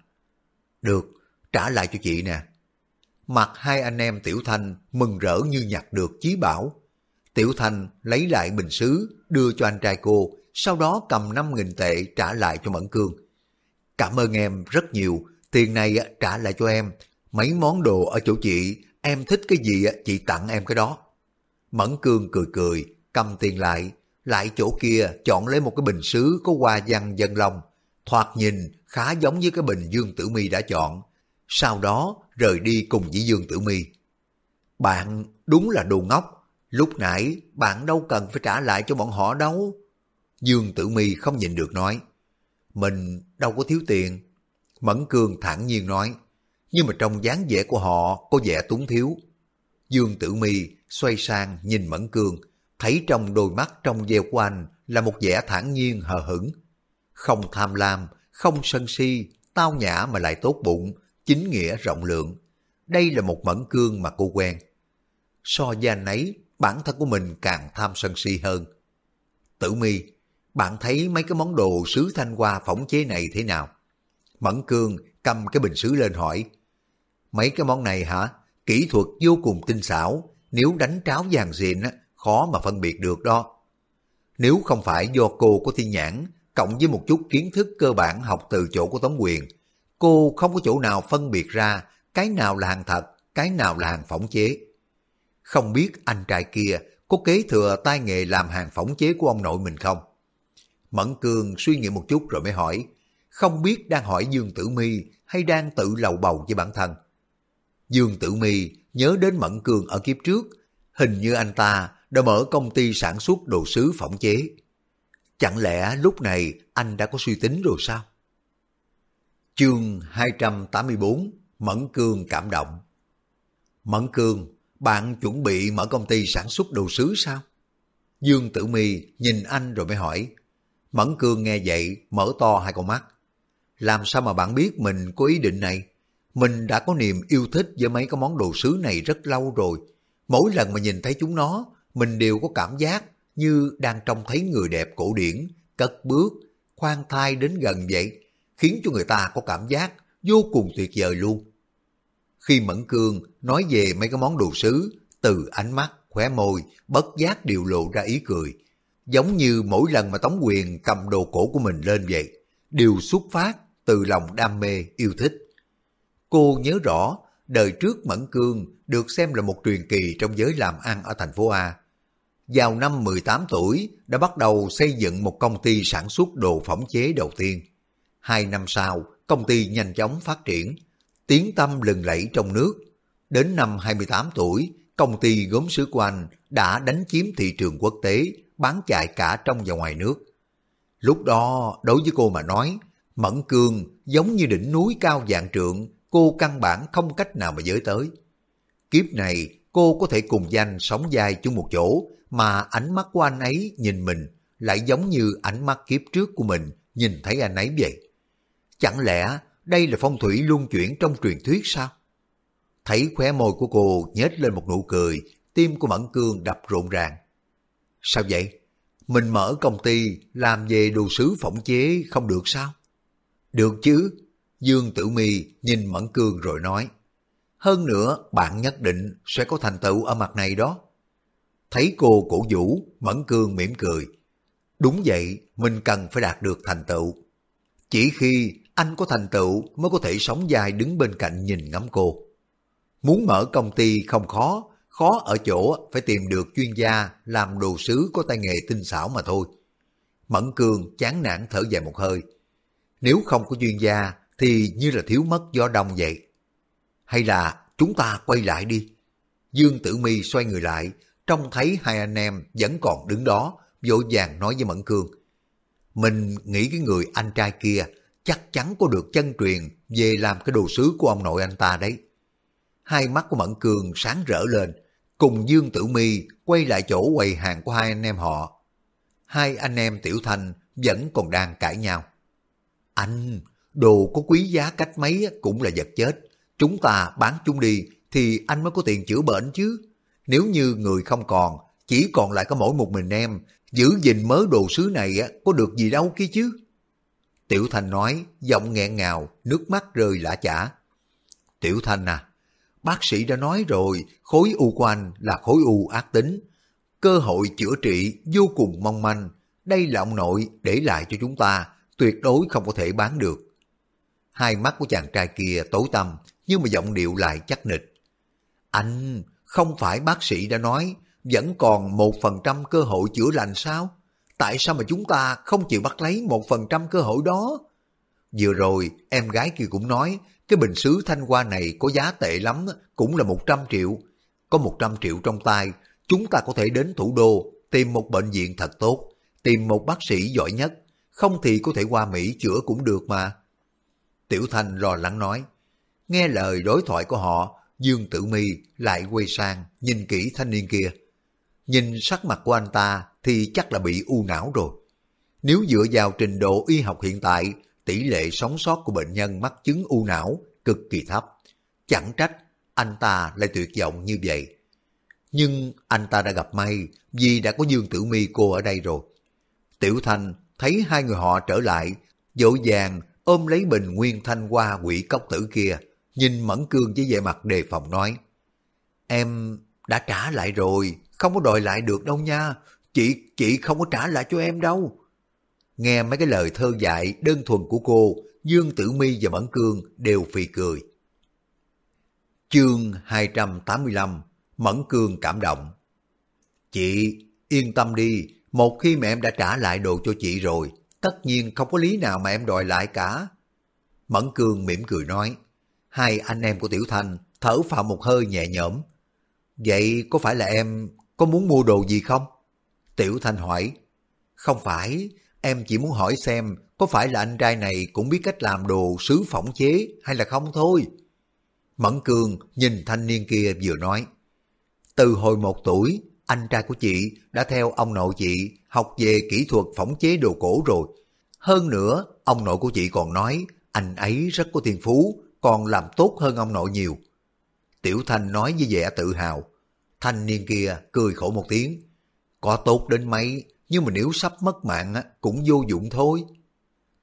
Được, trả lại cho chị nè. Mặt hai anh em Tiểu Thanh mừng rỡ như nhặt được chí bảo. Tiểu Thanh lấy lại bình sứ, đưa cho anh trai cô, sau đó cầm 5.000 tệ trả lại cho Mẫn Cương. Cảm ơn em rất nhiều, tiền này trả lại cho em. Mấy món đồ ở chỗ chị, em thích cái gì chị tặng em cái đó. Mẫn Cương cười cười, cầm tiền lại, lại chỗ kia chọn lấy một cái bình sứ có hoa văn dân long, thoạt nhìn khá giống với cái bình Dương Tử Mi đã chọn. Sau đó rời đi cùng với Dương Tử Mi. Bạn đúng là đồ ngốc, lúc nãy bạn đâu cần phải trả lại cho bọn họ đâu. Dương Tử Mi không nhìn được nói, mình đâu có thiếu tiền. Mẫn Cương thản nhiên nói, nhưng mà trong dáng vẻ của họ có vẻ túng thiếu. Dương Tử Mi xoay sang nhìn Mẫn Cương, thấy trong đôi mắt trong veo của anh là một vẻ thản nhiên hờ hững. Không tham lam, không sân si, tao nhã mà lại tốt bụng, chính nghĩa rộng lượng. Đây là một mẫn cương mà cô quen. So với anh ấy, bản thân của mình càng tham sân si hơn. Tử mi, bạn thấy mấy cái món đồ sứ thanh hoa phỏng chế này thế nào? Mẫn cương cầm cái bình sứ lên hỏi. Mấy cái món này hả? Kỹ thuật vô cùng tinh xảo, nếu đánh tráo vàng xịn khó mà phân biệt được đó. Nếu không phải do cô có thiên nhãn, cộng với một chút kiến thức cơ bản học từ chỗ của Tống Quyền, cô không có chỗ nào phân biệt ra cái nào là hàng thật, cái nào là hàng phỏng chế. Không biết anh trai kia có kế thừa tay nghề làm hàng phỏng chế của ông nội mình không? Mẫn cường suy nghĩ một chút rồi mới hỏi, không biết đang hỏi Dương Tử Mi hay đang tự lầu bầu với bản thân. Dương Tử Mi nhớ đến Mẫn cường ở kiếp trước, hình như anh ta đã mở công ty sản xuất đồ sứ phỏng chế. Chẳng lẽ lúc này anh đã có suy tính rồi sao? Chương 284 Mẫn cường cảm động Mẫn cường, bạn chuẩn bị mở công ty sản xuất đồ sứ sao? Dương Tử Mi nhìn anh rồi mới hỏi. Mẫn Cương nghe vậy mở to hai con mắt. Làm sao mà bạn biết mình có ý định này? Mình đã có niềm yêu thích với mấy cái món đồ sứ này rất lâu rồi. Mỗi lần mà nhìn thấy chúng nó, mình đều có cảm giác như đang trông thấy người đẹp cổ điển, cất bước, khoan thai đến gần vậy, khiến cho người ta có cảm giác vô cùng tuyệt vời luôn. Khi Mẫn Cương nói về mấy cái món đồ sứ, từ ánh mắt, khóe môi, bất giác đều lộ ra ý cười. Giống như mỗi lần mà Tống Quyền cầm đồ cổ của mình lên vậy, đều xuất phát từ lòng đam mê, yêu thích. Cô nhớ rõ, đời trước Mẫn Cương được xem là một truyền kỳ trong giới làm ăn ở thành phố A. Vào năm 18 tuổi đã bắt đầu xây dựng một công ty sản xuất đồ phỏng chế đầu tiên. Hai năm sau, công ty nhanh chóng phát triển, tiếng tâm lừng lẫy trong nước. Đến năm 28 tuổi, công ty gốm sứ của anh đã đánh chiếm thị trường quốc tế, bán chạy cả trong và ngoài nước. Lúc đó, đối với cô mà nói, Mẫn Cương giống như đỉnh núi cao dạng trượng, cô căn bản không cách nào mà giới tới. Kiếp này, cô có thể cùng danh sống dài chung một chỗ, mà ánh mắt của anh ấy nhìn mình lại giống như ánh mắt kiếp trước của mình nhìn thấy anh ấy vậy. Chẳng lẽ đây là phong thủy luân chuyển trong truyền thuyết sao? Thấy khóe môi của cô nhếch lên một nụ cười, tim của Mẫn Cương đập rộn ràng. Sao vậy? Mình mở công ty làm về đồ sứ phỏng chế không được sao? Được chứ. Dương Tử Mi nhìn Mẫn Cương rồi nói. Hơn nữa, bạn nhất định sẽ có thành tựu ở mặt này đó. Thấy cô cổ vũ, Mẫn Cương mỉm cười. Đúng vậy, mình cần phải đạt được thành tựu. Chỉ khi anh có thành tựu mới có thể sống dài đứng bên cạnh nhìn ngắm cô. Muốn mở công ty không khó, khó ở chỗ phải tìm được chuyên gia làm đồ sứ có tay nghề tinh xảo mà thôi. Mẫn cường chán nản thở dài một hơi. Nếu không có chuyên gia thì như là thiếu mất gió đông vậy. Hay là chúng ta quay lại đi. Dương Tử Mi xoay người lại, trông thấy hai anh em vẫn còn đứng đó, vội vàng nói với Mẫn cường. Mình nghĩ cái người anh trai kia chắc chắn có được chân truyền về làm cái đồ sứ của ông nội anh ta đấy. Hai mắt của Mẫn Cường sáng rỡ lên, cùng Dương Tử Mi quay lại chỗ quầy hàng của hai anh em họ. Hai anh em Tiểu Thanh vẫn còn đang cãi nhau. Anh, đồ có quý giá cách mấy cũng là vật chết. Chúng ta bán chúng đi thì anh mới có tiền chữa bệnh chứ. Nếu như người không còn, chỉ còn lại có mỗi một mình em, giữ gìn mớ đồ sứ này có được gì đâu kia chứ. Tiểu Thanh nói, giọng nghẹn ngào, nước mắt rơi lã chả. Tiểu Thanh à, bác sĩ đã nói rồi, khối u của anh là khối u ác tính. Cơ hội chữa trị vô cùng mong manh. Đây là ông nội để lại cho chúng ta, tuyệt đối không có thể bán được. Hai mắt của chàng trai kia tối tăm, nhưng mà giọng điệu lại chắc nịch. Anh, không phải bác sĩ đã nói, vẫn còn một phần trăm cơ hội chữa lành sao? Tại sao mà chúng ta không chịu bắt lấy một phần trăm cơ hội đó? Vừa rồi, em gái kia cũng nói, cái bình sứ thanh hoa này có giá tệ lắm, cũng là 100 triệu. Có 100 triệu trong tay, chúng ta có thể đến thủ đô, tìm một bệnh viện thật tốt, tìm một bác sĩ giỏi nhất, không thì có thể qua Mỹ chữa cũng được mà. Tiểu Thanh lo lắng nói, nghe lời đối thoại của họ, Dương Tử Mi lại quay sang nhìn kỹ thanh niên kia. nhìn sắc mặt của anh ta thì chắc là bị u não rồi. Nếu dựa vào trình độ y học hiện tại, tỷ lệ sống sót của bệnh nhân mắc chứng u não cực kỳ thấp. Chẳng trách anh ta lại tuyệt vọng như vậy. Nhưng anh ta đã gặp may vì đã có Dương Tử Mi cô ở đây rồi. Tiểu Thanh thấy hai người họ trở lại, dỗ dàng ôm lấy bình nguyên thanh qua quỷ cốc tử kia, nhìn Mẫn Cương với vẻ mặt đề phòng nói. Em đã trả lại rồi, không có đòi lại được đâu nha, chị, chị không có trả lại cho em đâu. Nghe mấy cái lời thơ dạy đơn thuần của cô, Dương Tử Mi và Mẫn Cương đều phì cười. Chương 285 Mẫn Cương cảm động Chị, yên tâm đi, một khi mẹ em đã trả lại đồ cho chị rồi, tất nhiên không có lý nào mà em đòi lại cả. Mẫn Cương mỉm cười nói, hai anh em của Tiểu Thanh thở phào một hơi nhẹ nhõm. Vậy có phải là em có muốn mua đồ gì không? Tiểu Thanh hỏi, không phải, em chỉ muốn hỏi xem có phải là anh trai này cũng biết cách làm đồ sứ phỏng chế hay là không thôi. Mẫn cường nhìn thanh niên kia vừa nói, từ hồi một tuổi, anh trai của chị đã theo ông nội chị học về kỹ thuật phỏng chế đồ cổ rồi. Hơn nữa, ông nội của chị còn nói anh ấy rất có tiền phú, còn làm tốt hơn ông nội nhiều. Tiểu Thanh nói với vẻ tự hào. Thanh niên kia cười khổ một tiếng. Có tốt đến mấy, nhưng mà nếu sắp mất mạng cũng vô dụng thôi.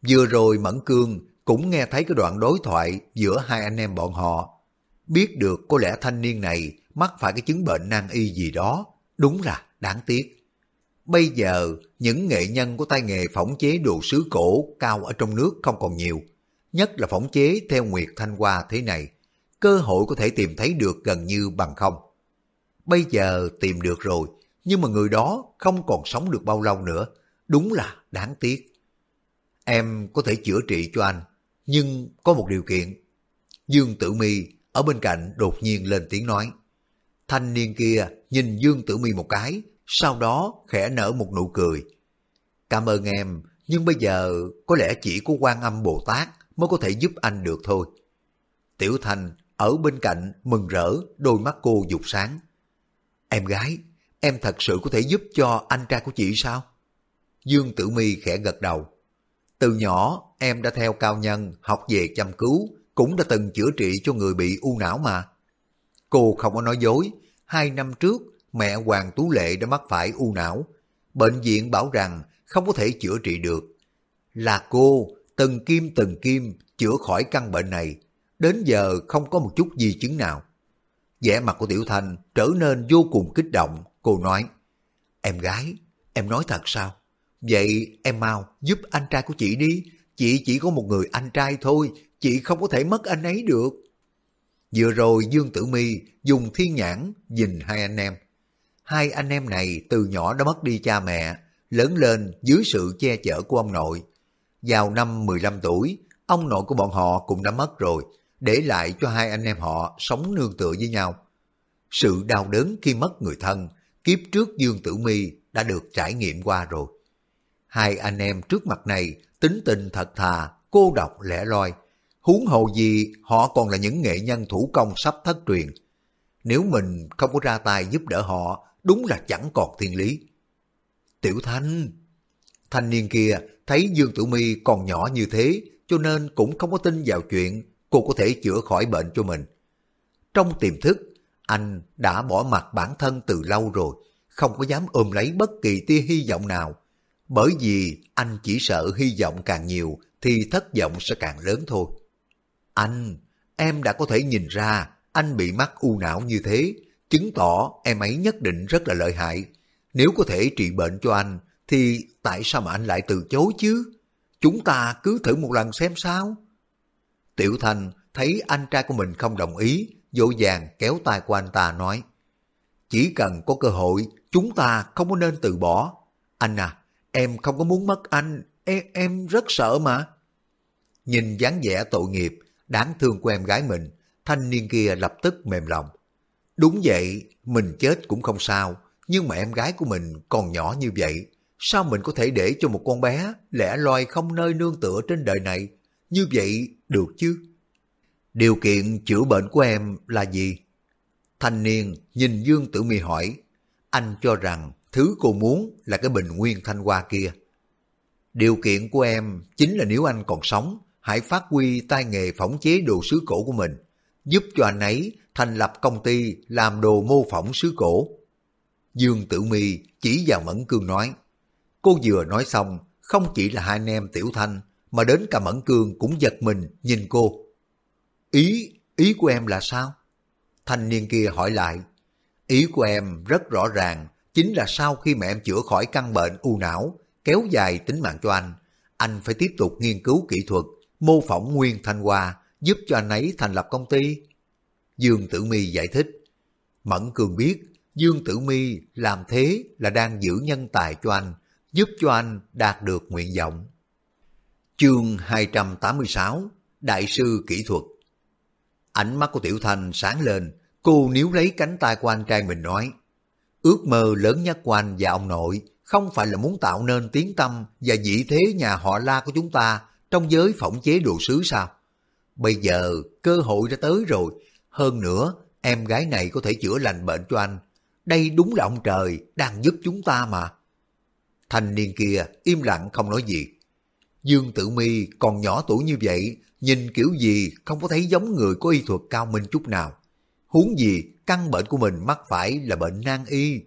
Vừa rồi Mẫn Cương cũng nghe thấy cái đoạn đối thoại giữa hai anh em bọn họ. Biết được có lẽ thanh niên này mắc phải cái chứng bệnh nan y gì đó, đúng là đáng tiếc. Bây giờ, những nghệ nhân của tay nghề phỏng chế đồ sứ cổ cao ở trong nước không còn nhiều, nhất là phỏng chế theo Nguyệt Thanh Hoa thế này, cơ hội có thể tìm thấy được gần như bằng không. Bây giờ tìm được rồi, nhưng mà người đó không còn sống được bao lâu nữa, đúng là đáng tiếc. Em có thể chữa trị cho anh, nhưng có một điều kiện. Dương Tử Mi ở bên cạnh đột nhiên lên tiếng nói. Thanh niên kia nhìn Dương Tử Mi một cái, sau đó khẽ nở một nụ cười. Cảm ơn em, nhưng bây giờ có lẽ chỉ có quan âm Bồ Tát mới có thể giúp anh được thôi. Tiểu Thành ở bên cạnh mừng rỡ, đôi mắt cô dục sáng. Em gái, em thật sự có thể giúp cho anh trai của chị sao? Dương Tử Mi khẽ gật đầu. Từ nhỏ em đã theo cao nhân học về chăm cứu, cũng đã từng chữa trị cho người bị u não mà. Cô không có nói dối, hai năm trước mẹ Hoàng Tú Lệ đã mắc phải u não. Bệnh viện bảo rằng không có thể chữa trị được. Là cô, từng kim từng kim chữa khỏi căn bệnh này, đến giờ không có một chút di chứng nào. vẻ mặt của Tiểu Thanh trở nên vô cùng kích động, cô nói, Em gái, em nói thật sao? Vậy em mau giúp anh trai của chị đi, chị chỉ có một người anh trai thôi, chị không có thể mất anh ấy được. Vừa rồi Dương Tử Mi dùng thiên nhãn nhìn hai anh em. Hai anh em này từ nhỏ đã mất đi cha mẹ, lớn lên dưới sự che chở của ông nội. Vào năm 15 tuổi, ông nội của bọn họ cũng đã mất rồi, để lại cho hai anh em họ sống nương tựa với nhau. Sự đau đớn khi mất người thân, kiếp trước Dương Tử Mi đã được trải nghiệm qua rồi. Hai anh em trước mặt này tính tình thật thà, cô độc lẻ loi, huống hồ gì họ còn là những nghệ nhân thủ công sắp thất truyền. Nếu mình không có ra tay giúp đỡ họ, đúng là chẳng còn thiên lý. Tiểu Thanh Thanh niên kia thấy Dương Tử Mi còn nhỏ như thế, cho nên cũng không có tin vào chuyện cô có thể chữa khỏi bệnh cho mình. Trong tiềm thức, anh đã bỏ mặt bản thân từ lâu rồi, không có dám ôm lấy bất kỳ tia hy vọng nào. Bởi vì anh chỉ sợ hy vọng càng nhiều thì thất vọng sẽ càng lớn thôi. Anh, em đã có thể nhìn ra anh bị mắc u não như thế, chứng tỏ em ấy nhất định rất là lợi hại. Nếu có thể trị bệnh cho anh, thì tại sao mà anh lại từ chối chứ? Chúng ta cứ thử một lần xem sao. Tiểu Thành thấy anh trai của mình không đồng ý, dỗ dàng kéo tay của anh ta nói, chỉ cần có cơ hội, chúng ta không có nên từ bỏ. Anh à, em không có muốn mất anh, em, em rất sợ mà. Nhìn dáng vẻ tội nghiệp, đáng thương của em gái mình, thanh niên kia lập tức mềm lòng. Đúng vậy, mình chết cũng không sao, nhưng mà em gái của mình còn nhỏ như vậy, sao mình có thể để cho một con bé lẻ loi không nơi nương tựa trên đời này? Như vậy được chứ? Điều kiện chữa bệnh của em là gì? Thanh niên nhìn Dương Tử Mi hỏi, anh cho rằng thứ cô muốn là cái bình nguyên thanh hoa kia. Điều kiện của em chính là nếu anh còn sống, hãy phát huy tay nghề phỏng chế đồ sứ cổ của mình, giúp cho anh ấy thành lập công ty làm đồ mô phỏng sứ cổ. Dương Tử Mi chỉ vào Mẫn Cương nói, cô vừa nói xong, không chỉ là hai anh em Tiểu Thanh, mà đến cả Mẫn Cương cũng giật mình nhìn cô. Ý, ý của em là sao? Thanh niên kia hỏi lại, ý của em rất rõ ràng, chính là sau khi mẹ em chữa khỏi căn bệnh u não, kéo dài tính mạng cho anh, anh phải tiếp tục nghiên cứu kỹ thuật, mô phỏng nguyên thanh hoa, giúp cho anh ấy thành lập công ty. Dương Tử Mi giải thích, Mẫn Cường biết Dương Tử Mi làm thế là đang giữ nhân tài cho anh, giúp cho anh đạt được nguyện vọng. Chương 286 Đại sư kỹ thuật Ánh mắt của Tiểu Thanh sáng lên, cô níu lấy cánh tay của anh trai mình nói, ước mơ lớn nhất của anh và ông nội không phải là muốn tạo nên tiếng tâm và vị thế nhà họ la của chúng ta trong giới phỏng chế đồ sứ sao? Bây giờ cơ hội đã tới rồi, hơn nữa em gái này có thể chữa lành bệnh cho anh. Đây đúng là ông trời đang giúp chúng ta mà. Thanh niên kia im lặng không nói gì. Dương Tử Mi còn nhỏ tuổi như vậy, nhìn kiểu gì không có thấy giống người có y thuật cao minh chút nào. Huống gì căn bệnh của mình mắc phải là bệnh nan y.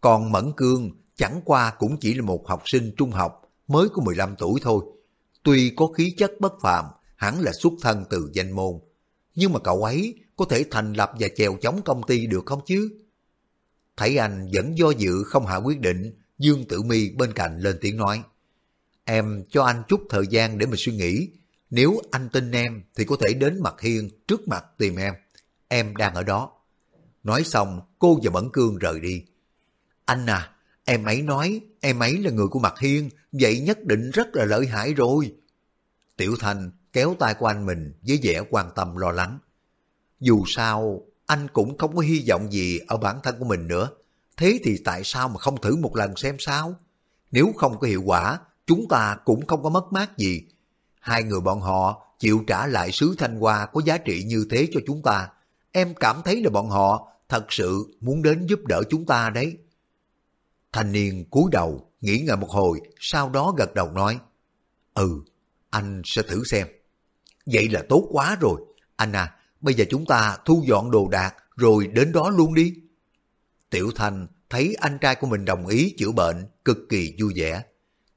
Còn Mẫn Cương chẳng qua cũng chỉ là một học sinh trung học mới có 15 tuổi thôi. Tuy có khí chất bất phàm, hẳn là xuất thân từ danh môn. Nhưng mà cậu ấy có thể thành lập và chèo chống công ty được không chứ? Thấy anh vẫn do dự không hạ quyết định, Dương Tử Mi bên cạnh lên tiếng nói. Em cho anh chút thời gian để mà suy nghĩ. Nếu anh tin em thì có thể đến mặt hiên trước mặt tìm em. Em đang ở đó. Nói xong, cô và Mẫn Cương rời đi. Anh à, em ấy nói em ấy là người của mặt hiên, vậy nhất định rất là lợi hại rồi. Tiểu Thành kéo tay của anh mình với vẻ quan tâm lo lắng. Dù sao, anh cũng không có hy vọng gì ở bản thân của mình nữa. Thế thì tại sao mà không thử một lần xem sao? Nếu không có hiệu quả, chúng ta cũng không có mất mát gì. Hai người bọn họ chịu trả lại sứ thanh hoa có giá trị như thế cho chúng ta. Em cảm thấy là bọn họ thật sự muốn đến giúp đỡ chúng ta đấy. Thanh niên cúi đầu, nghĩ ngợi một hồi, sau đó gật đầu nói, Ừ, anh sẽ thử xem. Vậy là tốt quá rồi. Anh à, bây giờ chúng ta thu dọn đồ đạc rồi đến đó luôn đi. Tiểu Thanh thấy anh trai của mình đồng ý chữa bệnh, cực kỳ vui vẻ.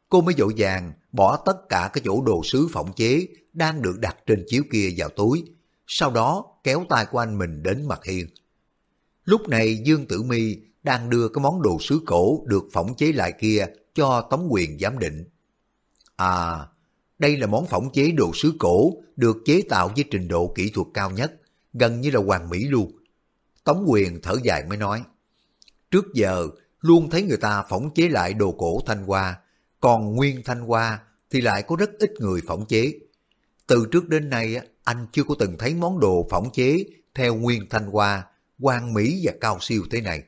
Cô mới dội vàng bỏ tất cả cái chỗ đồ sứ phỏng chế đang được đặt trên chiếu kia vào túi, sau đó kéo tay của anh mình đến mặt hiên. Lúc này Dương Tử Mi đang đưa cái món đồ sứ cổ được phỏng chế lại kia cho Tống Quyền giám định. À, đây là món phỏng chế đồ sứ cổ được chế tạo với trình độ kỹ thuật cao nhất, gần như là hoàn mỹ luôn. Tống Quyền thở dài mới nói, trước giờ luôn thấy người ta phỏng chế lại đồ cổ thanh hoa, còn nguyên thanh hoa thì lại có rất ít người phỏng chế. Từ trước đến nay anh chưa có từng thấy món đồ phỏng chế theo nguyên thanh hoa, quang mỹ và cao siêu thế này.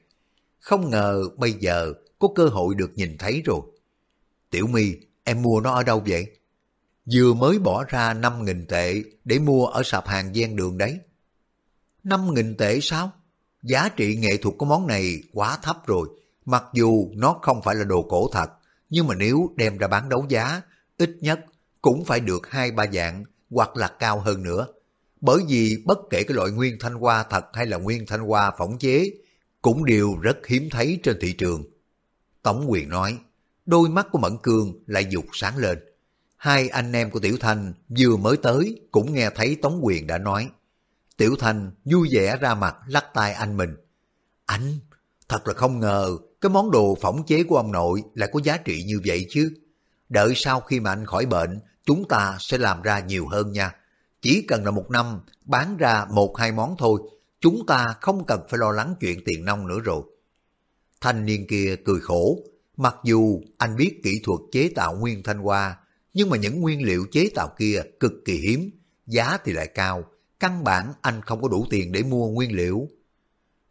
Không ngờ bây giờ có cơ hội được nhìn thấy rồi. Tiểu My, em mua nó ở đâu vậy? Vừa mới bỏ ra 5.000 tệ để mua ở sạp hàng gian đường đấy. 5.000 tệ sao? Giá trị nghệ thuật của món này quá thấp rồi. Mặc dù nó không phải là đồ cổ thật, nhưng mà nếu đem ra bán đấu giá, ít nhất cũng phải được hai ba dạng hoặc là cao hơn nữa. Bởi vì bất kể cái loại nguyên thanh hoa thật hay là nguyên thanh hoa phỏng chế, cũng đều rất hiếm thấy trên thị trường. Tổng quyền nói, đôi mắt của Mẫn Cương lại dục sáng lên. Hai anh em của Tiểu Thanh vừa mới tới cũng nghe thấy Tống Quyền đã nói. Tiểu Thanh vui vẻ ra mặt lắc tay anh mình. Anh, thật là không ngờ cái món đồ phỏng chế của ông nội lại có giá trị như vậy chứ. Đợi sau khi mà anh khỏi bệnh, chúng ta sẽ làm ra nhiều hơn nha. Chỉ cần là một năm bán ra một hai món thôi, chúng ta không cần phải lo lắng chuyện tiền nông nữa rồi. Thanh niên kia cười khổ, mặc dù anh biết kỹ thuật chế tạo nguyên thanh hoa, nhưng mà những nguyên liệu chế tạo kia cực kỳ hiếm, giá thì lại cao, căn bản anh không có đủ tiền để mua nguyên liệu.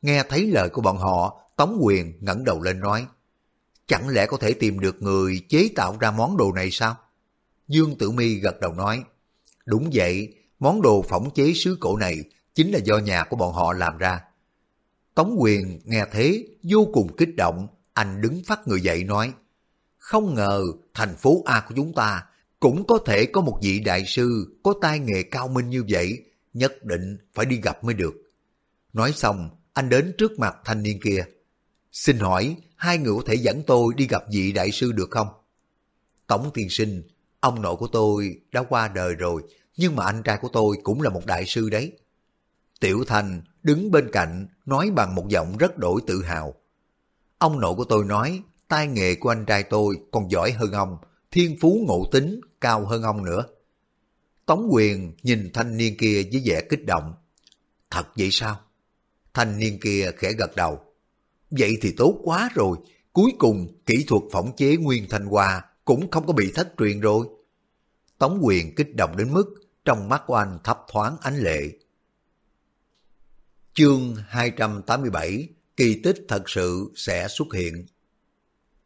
Nghe thấy lời của bọn họ, Tống Quyền ngẩng đầu lên nói, chẳng lẽ có thể tìm được người chế tạo ra món đồ này sao? Dương Tử Mi gật đầu nói, đúng vậy, món đồ phỏng chế sứ cổ này chính là do nhà của bọn họ làm ra. Tống quyền nghe thế vô cùng kích động, anh đứng phát người dậy nói, không ngờ thành phố A của chúng ta cũng có thể có một vị đại sư có tai nghề cao minh như vậy, nhất định phải đi gặp mới được. Nói xong, anh đến trước mặt thanh niên kia. Xin hỏi, hai người có thể dẫn tôi đi gặp vị đại sư được không? Tổng tiên sinh, ông nội của tôi đã qua đời rồi, nhưng mà anh trai của tôi cũng là một đại sư đấy. Tiểu Thành đứng bên cạnh nói bằng một giọng rất đổi tự hào. Ông nội của tôi nói tai nghề của anh trai tôi còn giỏi hơn ông, thiên phú ngộ tính cao hơn ông nữa. Tống quyền nhìn thanh niên kia với vẻ kích động. Thật vậy sao? Thanh niên kia khẽ gật đầu. Vậy thì tốt quá rồi, cuối cùng kỹ thuật phỏng chế nguyên thanh hoa cũng không có bị thất truyền rồi. Tống quyền kích động đến mức trong mắt của anh thấp thoáng ánh lệ. Chương 287 Kỳ tích thật sự sẽ xuất hiện.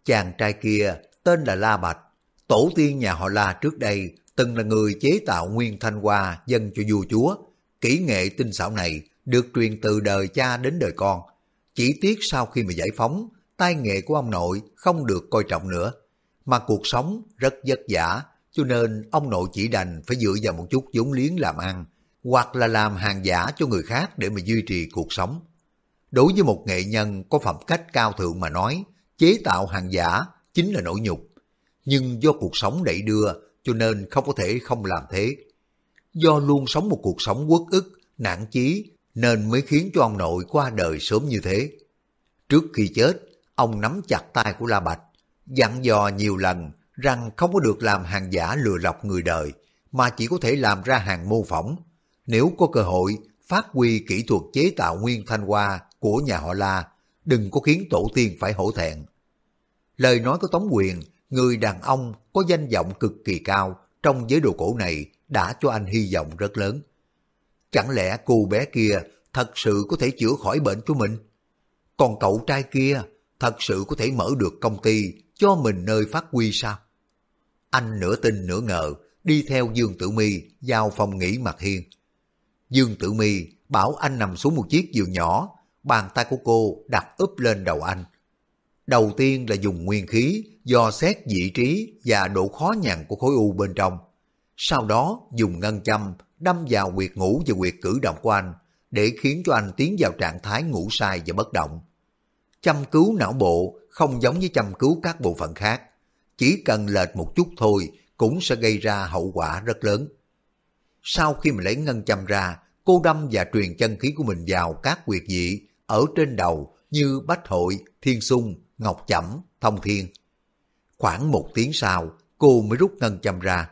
Chàng trai kia tên là La Bạch, tổ tiên nhà họ La trước đây từng là người chế tạo nguyên thanh hoa dân cho vua chúa. Kỹ nghệ tinh xảo này được truyền từ đời cha đến đời con. Chỉ tiếc sau khi mà giải phóng, tay nghệ của ông nội không được coi trọng nữa. Mà cuộc sống rất vất vả, cho nên ông nội chỉ đành phải dựa vào một chút vốn liếng làm ăn, hoặc là làm hàng giả cho người khác để mà duy trì cuộc sống. Đối với một nghệ nhân có phẩm cách cao thượng mà nói, chế tạo hàng giả chính là nỗi nhục. Nhưng do cuộc sống đẩy đưa cho nên không có thể không làm thế. Do luôn sống một cuộc sống uất ức, nản chí nên mới khiến cho ông nội qua đời sớm như thế. Trước khi chết, ông nắm chặt tay của La Bạch, dặn dò nhiều lần rằng không có được làm hàng giả lừa lọc người đời, mà chỉ có thể làm ra hàng mô phỏng. Nếu có cơ hội phát huy kỹ thuật chế tạo nguyên thanh hoa của nhà họ La, đừng có khiến tổ tiên phải hổ thẹn. Lời nói của Tống Quyền, người đàn ông có danh vọng cực kỳ cao trong giới đồ cổ này đã cho anh hy vọng rất lớn. Chẳng lẽ cô bé kia thật sự có thể chữa khỏi bệnh của mình? Còn cậu trai kia thật sự có thể mở được công ty cho mình nơi phát huy sao? Anh nửa tin nửa ngờ đi theo Dương Tử Mi vào phòng nghỉ mặt hiên. Dương Tử Mi bảo anh nằm xuống một chiếc giường nhỏ, bàn tay của cô đặt úp lên đầu anh. Đầu tiên là dùng nguyên khí do xét vị trí và độ khó nhằn của khối u bên trong. Sau đó dùng ngân châm đâm vào quyệt ngủ và quyệt cử động của anh để khiến cho anh tiến vào trạng thái ngủ sai và bất động. Châm cứu não bộ không giống với châm cứu các bộ phận khác. Chỉ cần lệch một chút thôi cũng sẽ gây ra hậu quả rất lớn. Sau khi mà lấy ngân châm ra, cô đâm và truyền chân khí của mình vào các quyệt dị ở trên đầu như bách hội, thiên sung, ngọc chẩm, thông thiên. Khoảng một tiếng sau, cô mới rút ngân châm ra.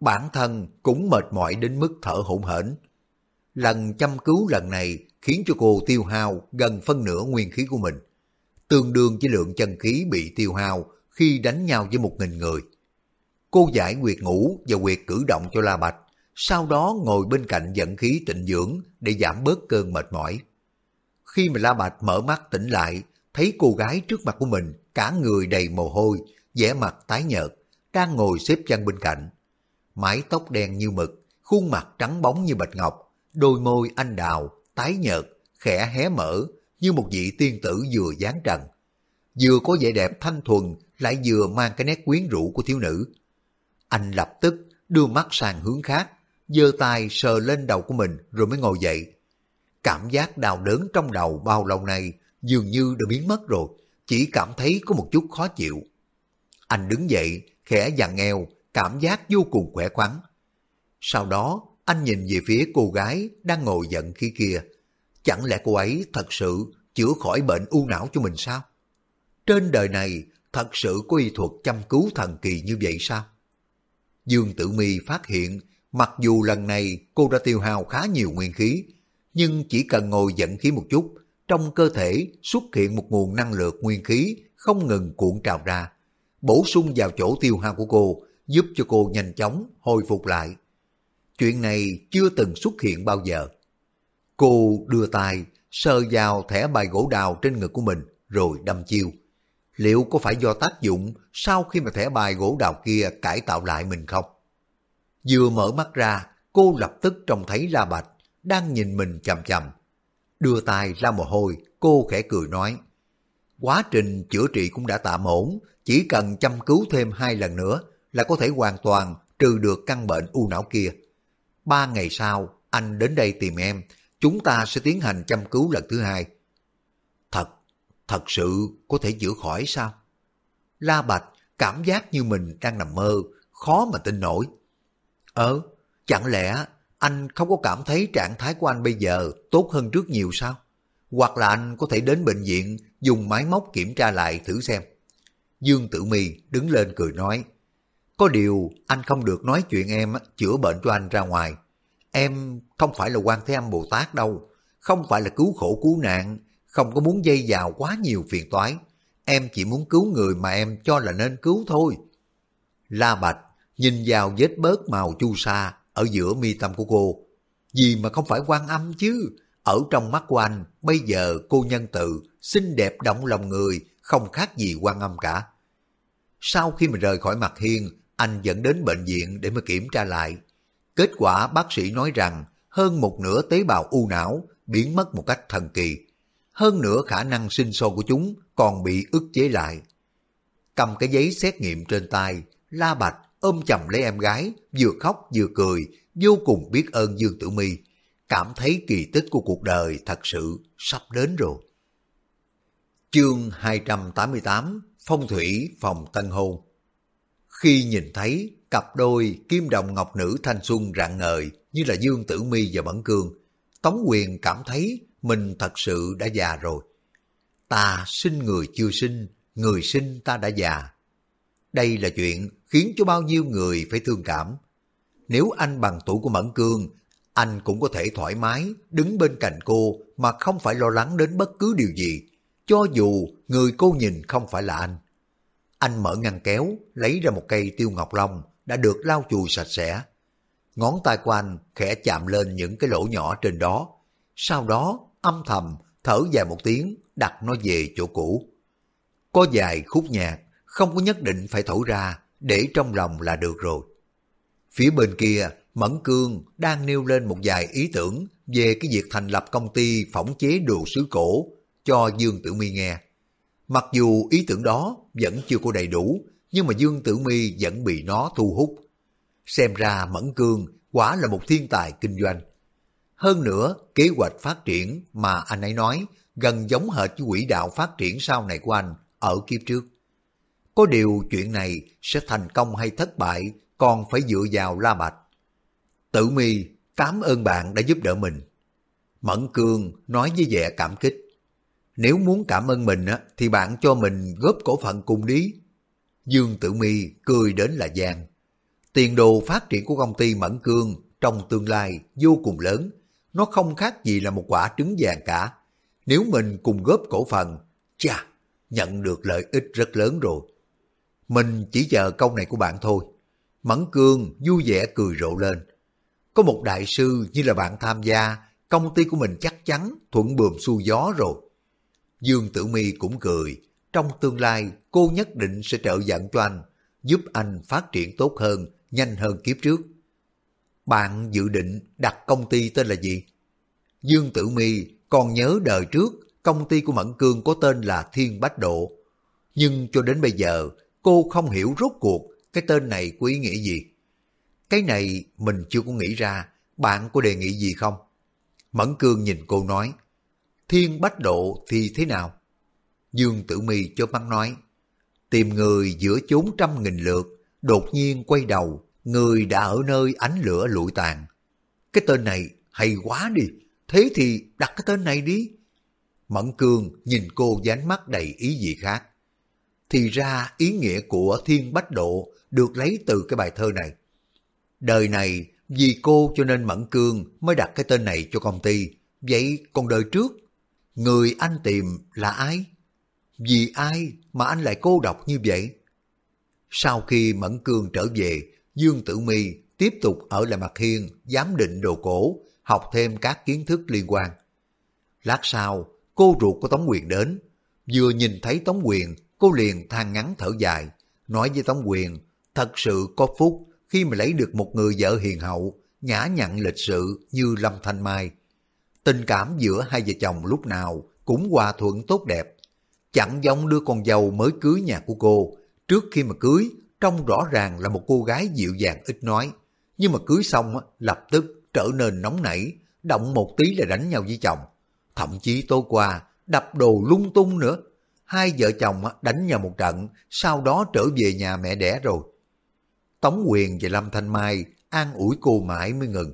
Bản thân cũng mệt mỏi đến mức thở hổn hển. Lần chăm cứu lần này khiến cho cô tiêu hao gần phân nửa nguyên khí của mình, tương đương với lượng chân khí bị tiêu hao khi đánh nhau với một nghìn người. Cô giải quyệt ngủ và quyệt cử động cho La Bạch, sau đó ngồi bên cạnh dẫn khí tịnh dưỡng để giảm bớt cơn mệt mỏi. Khi mà La Bạch mở mắt tỉnh lại, thấy cô gái trước mặt của mình cả người đầy mồ hôi, vẻ mặt tái nhợt, đang ngồi xếp chân bên cạnh. Mái tóc đen như mực, khuôn mặt trắng bóng như bạch ngọc, đôi môi anh đào, tái nhợt, khẽ hé mở như một vị tiên tử vừa dáng trần. Vừa có vẻ đẹp thanh thuần, lại vừa mang cái nét quyến rũ của thiếu nữ. Anh lập tức đưa mắt sang hướng khác, giơ tay sờ lên đầu của mình rồi mới ngồi dậy. Cảm giác đau đớn trong đầu bao lâu nay dường như đã biến mất rồi, chỉ cảm thấy có một chút khó chịu. Anh đứng dậy, khẽ dằn eo, cảm giác vô cùng khỏe khoắn. Sau đó, anh nhìn về phía cô gái đang ngồi giận khi kia. Chẳng lẽ cô ấy thật sự chữa khỏi bệnh u não cho mình sao? Trên đời này thật sự có y thuật chăm cứu thần kỳ như vậy sao? Dương Tử Mi phát hiện mặc dù lần này cô đã tiêu hao khá nhiều nguyên khí, nhưng chỉ cần ngồi giận khí một chút, trong cơ thể xuất hiện một nguồn năng lượng nguyên khí không ngừng cuộn trào ra, bổ sung vào chỗ tiêu hao của cô, giúp cho cô nhanh chóng hồi phục lại. Chuyện này chưa từng xuất hiện bao giờ. Cô đưa tay sờ vào thẻ bài gỗ đào trên ngực của mình rồi đâm chiêu. Liệu có phải do tác dụng sau khi mà thẻ bài gỗ đào kia cải tạo lại mình không? Vừa mở mắt ra, cô lập tức trông thấy La Bạch đang nhìn mình chầm chầm. Đưa tay ra mồ hôi, cô cô khẽ cười nói, quá trình chữa trị cũng đã tạm ổn, chỉ cần chăm cứu thêm hai lần nữa là có thể hoàn toàn trừ được căn bệnh u não kia. Ba ngày sau, anh đến đây tìm em, chúng ta sẽ tiến hành chăm cứu lần thứ hai. Thật, thật sự có thể chữa khỏi sao? La Bạch cảm giác như mình đang nằm mơ, khó mà tin nổi. Ờ, chẳng lẽ anh không có cảm thấy trạng thái của anh bây giờ tốt hơn trước nhiều sao? Hoặc là anh có thể đến bệnh viện dùng máy móc kiểm tra lại thử xem. Dương Tử Mi đứng lên cười nói, có điều anh không được nói chuyện em chữa bệnh cho anh ra ngoài. Em không phải là quan thế âm Bồ Tát đâu, không phải là cứu khổ cứu nạn, không có muốn dây vào quá nhiều phiền toái. Em chỉ muốn cứu người mà em cho là nên cứu thôi. La Bạch nhìn vào vết bớt màu chu sa ở giữa mi tâm của cô. Gì mà không phải quan âm chứ, ở trong mắt của anh, bây giờ cô nhân từ, xinh đẹp động lòng người, không khác gì quan âm cả. Sau khi mình rời khỏi mặt hiên, anh dẫn đến bệnh viện để mà kiểm tra lại. Kết quả bác sĩ nói rằng hơn một nửa tế bào u não biến mất một cách thần kỳ. Hơn nữa khả năng sinh sôi của chúng còn bị ức chế lại. Cầm cái giấy xét nghiệm trên tay, La Bạch ôm chầm lấy em gái, vừa khóc vừa cười, vô cùng biết ơn Dương Tử Mi, cảm thấy kỳ tích của cuộc đời thật sự sắp đến rồi. Chương 288 Phong thủy phòng tân hôn khi nhìn thấy cặp đôi kim đồng ngọc nữ thanh xuân rạng ngời như là Dương Tử Mi và Mẫn Cương, Tống Quyền cảm thấy mình thật sự đã già rồi. Ta sinh người chưa sinh, người sinh ta đã già. Đây là chuyện khiến cho bao nhiêu người phải thương cảm. Nếu anh bằng tuổi của Mẫn Cương, anh cũng có thể thoải mái đứng bên cạnh cô mà không phải lo lắng đến bất cứ điều gì, cho dù người cô nhìn không phải là anh. Anh mở ngăn kéo, lấy ra một cây tiêu ngọc long đã được lau chùi sạch sẽ. Ngón tay của anh khẽ chạm lên những cái lỗ nhỏ trên đó, sau đó âm thầm thở dài một tiếng đặt nó về chỗ cũ. Có vài khúc nhạc không có nhất định phải thổi ra để trong lòng là được rồi. Phía bên kia, Mẫn Cương đang nêu lên một vài ý tưởng về cái việc thành lập công ty phỏng chế đồ sứ cổ cho Dương Tử Mi nghe. Mặc dù ý tưởng đó vẫn chưa có đầy đủ, nhưng mà Dương Tử Mi vẫn bị nó thu hút. Xem ra Mẫn Cương quả là một thiên tài kinh doanh. Hơn nữa, kế hoạch phát triển mà anh ấy nói gần giống hệt với quỹ đạo phát triển sau này của anh ở kiếp trước. Có điều chuyện này sẽ thành công hay thất bại còn phải dựa vào La Bạch. Tử mi cảm ơn bạn đã giúp đỡ mình. Mẫn Cương nói với vẻ cảm kích. Nếu muốn cảm ơn mình á, thì bạn cho mình góp cổ phận cùng đi. Dương Tử Mi cười đến là Giang. Tiền đồ phát triển của công ty Mẫn Cương trong tương lai vô cùng lớn. Nó không khác gì là một quả trứng vàng cả. Nếu mình cùng góp cổ phần, chà, nhận được lợi ích rất lớn rồi. Mình chỉ chờ câu này của bạn thôi. Mẫn Cương vui vẻ cười rộ lên. Có một đại sư như là bạn tham gia, công ty của mình chắc chắn thuận buồm xuôi gió rồi. Dương Tử Mi cũng cười, trong tương lai cô nhất định sẽ trợ dẫn cho anh, giúp anh phát triển tốt hơn, nhanh hơn kiếp trước. Bạn dự định đặt công ty tên là gì? Dương Tử Mi còn nhớ đời trước công ty của Mẫn Cương có tên là Thiên Bách Độ. Nhưng cho đến bây giờ cô không hiểu rốt cuộc cái tên này có ý nghĩa gì. Cái này mình chưa có nghĩ ra, bạn có đề nghị gì không? Mẫn Cương nhìn cô nói, Thiên Bách Độ thì thế nào? Dương Tử Mi cho mắt nói, tìm người giữa chốn trăm nghìn lượt, đột nhiên quay đầu, người đã ở nơi ánh lửa lụi tàn. Cái tên này hay quá đi, thế thì đặt cái tên này đi. Mẫn Cương nhìn cô dán mắt đầy ý gì khác. Thì ra ý nghĩa của Thiên Bách Độ được lấy từ cái bài thơ này. Đời này vì cô cho nên Mẫn Cương mới đặt cái tên này cho công ty. Vậy còn đời trước, người anh tìm là ai? Vì ai mà anh lại cô độc như vậy? Sau khi Mẫn Cương trở về, Dương Tử Mi tiếp tục ở lại mặt hiên, giám định đồ cổ, học thêm các kiến thức liên quan. Lát sau, cô ruột của Tống Quyền đến. Vừa nhìn thấy Tống Quyền, cô liền than ngắn thở dài, nói với Tống Quyền, thật sự có phúc khi mà lấy được một người vợ hiền hậu, nhã nhặn lịch sự như Lâm Thanh Mai. Tình cảm giữa hai vợ chồng lúc nào cũng hòa thuận tốt đẹp. Chẳng giống đứa con dâu mới cưới nhà của cô. Trước khi mà cưới, trông rõ ràng là một cô gái dịu dàng ít nói. Nhưng mà cưới xong lập tức trở nên nóng nảy, động một tí là đánh nhau với chồng. Thậm chí tối qua đập đồ lung tung nữa. Hai vợ chồng đánh nhau một trận, sau đó trở về nhà mẹ đẻ rồi. Tống Quyền và Lâm Thanh Mai an ủi cô mãi mới ngừng.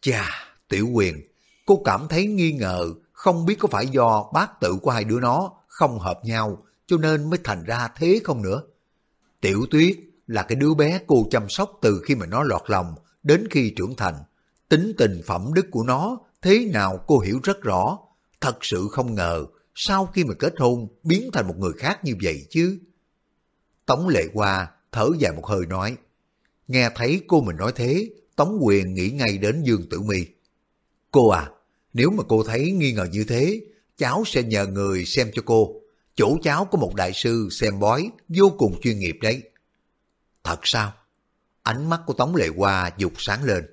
Chà, Tiểu Quyền, cô cảm thấy nghi ngờ, không biết có phải do bác tự của hai đứa nó không hợp nhau, cho nên mới thành ra thế không nữa. Tiểu Tuyết là cái đứa bé cô chăm sóc từ khi mà nó lọt lòng đến khi trưởng thành. Tính tình phẩm đức của nó thế nào cô hiểu rất rõ. Thật sự không ngờ sau khi mà kết hôn biến thành một người khác như vậy chứ. Tống lệ Hoa thở dài một hơi nói. Nghe thấy cô mình nói thế, Tống quyền nghĩ ngay đến Dương Tử Mi. Cô à, nếu mà cô thấy nghi ngờ như thế, cháu sẽ nhờ người xem cho cô. Chỗ cháu có một đại sư xem bói vô cùng chuyên nghiệp đấy. Thật sao? Ánh mắt của Tống Lệ Hoa dục sáng lên.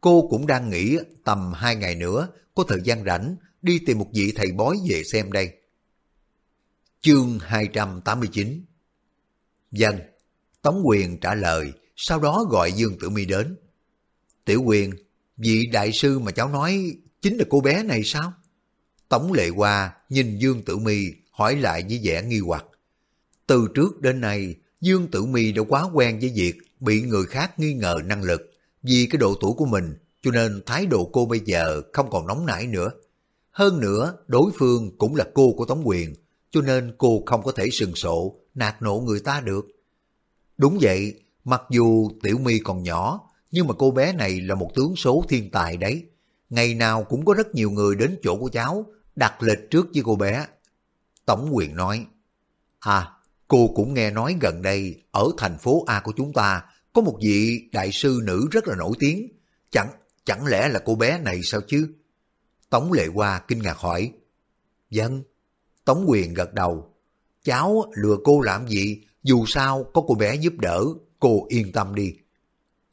Cô cũng đang nghĩ tầm hai ngày nữa có thời gian rảnh đi tìm một vị thầy bói về xem đây. Chương 289 Dân vâng, Tống Quyền trả lời, sau đó gọi Dương Tử Mi đến. Tiểu Quyền, vị đại sư mà cháu nói chính là cô bé này sao? tổng Lệ qua nhìn Dương Tử Mi hỏi lại với vẻ nghi hoặc. Từ trước đến nay, Dương Tử Mi đã quá quen với việc bị người khác nghi ngờ năng lực vì cái độ tuổi của mình, cho nên thái độ cô bây giờ không còn nóng nảy nữa. Hơn nữa, đối phương cũng là cô của Tống Quyền, cho nên cô không có thể sừng sộ, nạt nộ người ta được. Đúng vậy, mặc dù Tiểu My còn nhỏ, nhưng mà cô bé này là một tướng số thiên tài đấy. Ngày nào cũng có rất nhiều người đến chỗ của cháu, đặt lịch trước với cô bé. Tổng quyền nói, À, cô cũng nghe nói gần đây, ở thành phố A của chúng ta, có một vị đại sư nữ rất là nổi tiếng. Chẳng, chẳng lẽ là cô bé này sao chứ? Tống Lệ Hoa kinh ngạc hỏi. Dân. Tống Quyền gật đầu. Cháu lừa cô làm gì? Dù sao có cô bé giúp đỡ, cô yên tâm đi.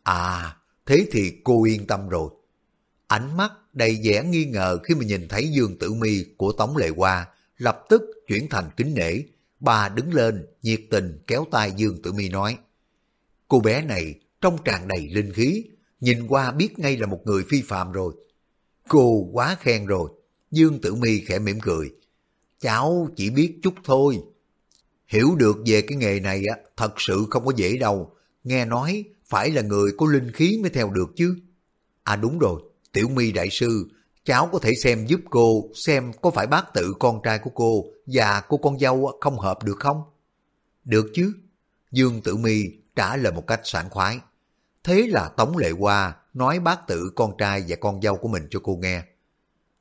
À, thế thì cô yên tâm rồi. Ánh mắt đầy vẻ nghi ngờ khi mà nhìn thấy Dương Tử Mi của Tống Lệ Hoa, lập tức chuyển thành kính nể. Bà đứng lên, nhiệt tình kéo tay Dương Tử Mi nói. Cô bé này trong tràn đầy linh khí, nhìn qua biết ngay là một người phi phạm rồi. Cô quá khen rồi. Dương Tử Mi khẽ mỉm cười. Cháu chỉ biết chút thôi. Hiểu được về cái nghề này á, thật sự không có dễ đâu. Nghe nói phải là người có linh khí mới theo được chứ. À đúng rồi, Tiểu My đại sư, cháu có thể xem giúp cô xem có phải bác tự con trai của cô và cô con dâu không hợp được không? Được chứ. Dương Tử mi trả lời một cách sảng khoái. Thế là Tống Lệ Hoa nói bác tự con trai và con dâu của mình cho cô nghe.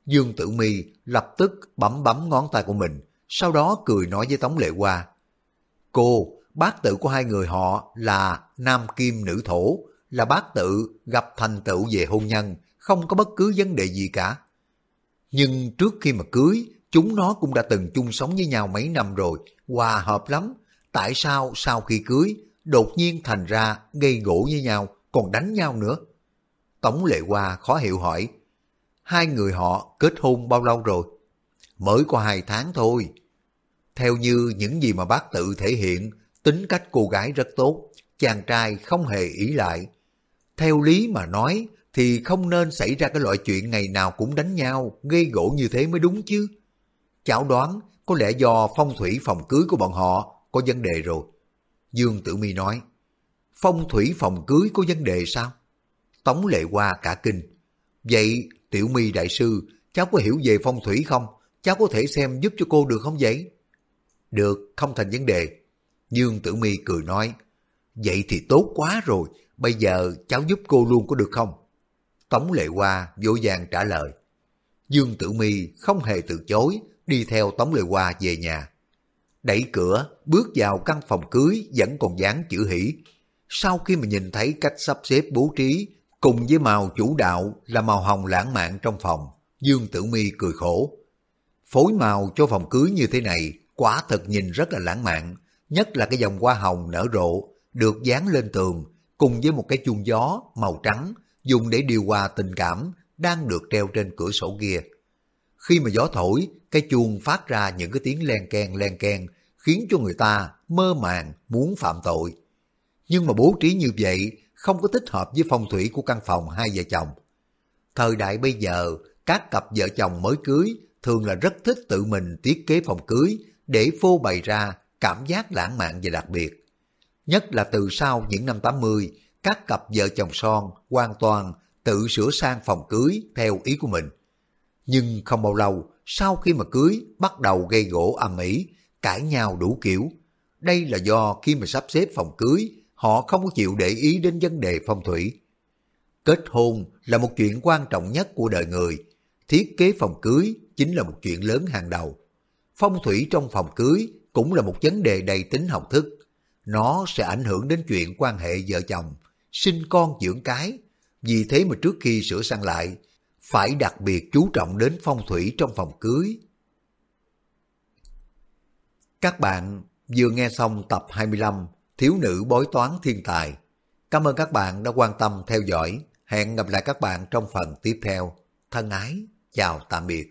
Dương Tử Mi lập tức bấm bấm ngón tay của mình, sau đó cười nói với Tống Lệ Hoa. Cô, bác tự của hai người họ là nam kim nữ thổ, là bác tự gặp thành tựu về hôn nhân, không có bất cứ vấn đề gì cả. Nhưng trước khi mà cưới, chúng nó cũng đã từng chung sống với nhau mấy năm rồi, hòa hợp lắm. Tại sao sau khi cưới, đột nhiên thành ra gây gỗ với nhau, còn đánh nhau nữa? Tống Lệ Hoa khó hiểu hỏi, hai người họ kết hôn bao lâu rồi? Mới có hai tháng thôi. Theo như những gì mà bác tự thể hiện, tính cách cô gái rất tốt, chàng trai không hề ý lại. Theo lý mà nói thì không nên xảy ra cái loại chuyện ngày nào cũng đánh nhau, gây gỗ như thế mới đúng chứ. Cháu đoán có lẽ do phong thủy phòng cưới của bọn họ có vấn đề rồi. Dương Tử Mi nói, phong thủy phòng cưới có vấn đề sao? Tống lệ qua cả kinh. Vậy Tiểu Mi đại sư, cháu có hiểu về phong thủy không? Cháu có thể xem giúp cho cô được không vậy? Được, không thành vấn đề. Dương Tử Mi cười nói, vậy thì tốt quá rồi, bây giờ cháu giúp cô luôn có được không? Tống Lệ Hoa vô vàng trả lời. Dương Tử Mi không hề từ chối, đi theo Tống Lệ Hoa về nhà. Đẩy cửa, bước vào căn phòng cưới vẫn còn dáng chữ hỷ. Sau khi mà nhìn thấy cách sắp xếp bố trí, cùng với màu chủ đạo là màu hồng lãng mạn trong phòng, Dương Tử Mi cười khổ. Phối màu cho phòng cưới như thế này quả thật nhìn rất là lãng mạn, nhất là cái dòng hoa hồng nở rộ, được dán lên tường, cùng với một cái chuông gió màu trắng, dùng để điều hòa tình cảm, đang được treo trên cửa sổ kia. Khi mà gió thổi, cái chuông phát ra những cái tiếng len ken len ken khiến cho người ta mơ màng muốn phạm tội. Nhưng mà bố trí như vậy không có thích hợp với phong thủy của căn phòng hai vợ chồng. Thời đại bây giờ, các cặp vợ chồng mới cưới thường là rất thích tự mình thiết kế phòng cưới để phô bày ra cảm giác lãng mạn và đặc biệt. Nhất là từ sau những năm 80, các cặp vợ chồng son hoàn toàn tự sửa sang phòng cưới theo ý của mình. Nhưng không bao lâu, sau khi mà cưới, bắt đầu gây gỗ âm ỉ, cãi nhau đủ kiểu. Đây là do khi mà sắp xếp phòng cưới, họ không có chịu để ý đến vấn đề phong thủy. Kết hôn là một chuyện quan trọng nhất của đời người. Thiết kế phòng cưới chính là một chuyện lớn hàng đầu. Phong thủy trong phòng cưới cũng là một vấn đề đầy tính học thức. Nó sẽ ảnh hưởng đến chuyện quan hệ vợ chồng, sinh con dưỡng cái. Vì thế mà trước khi sửa sang lại, phải đặc biệt chú trọng đến phong thủy trong phòng cưới. Các bạn vừa nghe xong tập 25 Thiếu nữ bói toán thiên tài. Cảm ơn các bạn đã quan tâm theo dõi. Hẹn gặp lại các bạn trong phần tiếp theo. Thân ái, chào tạm biệt.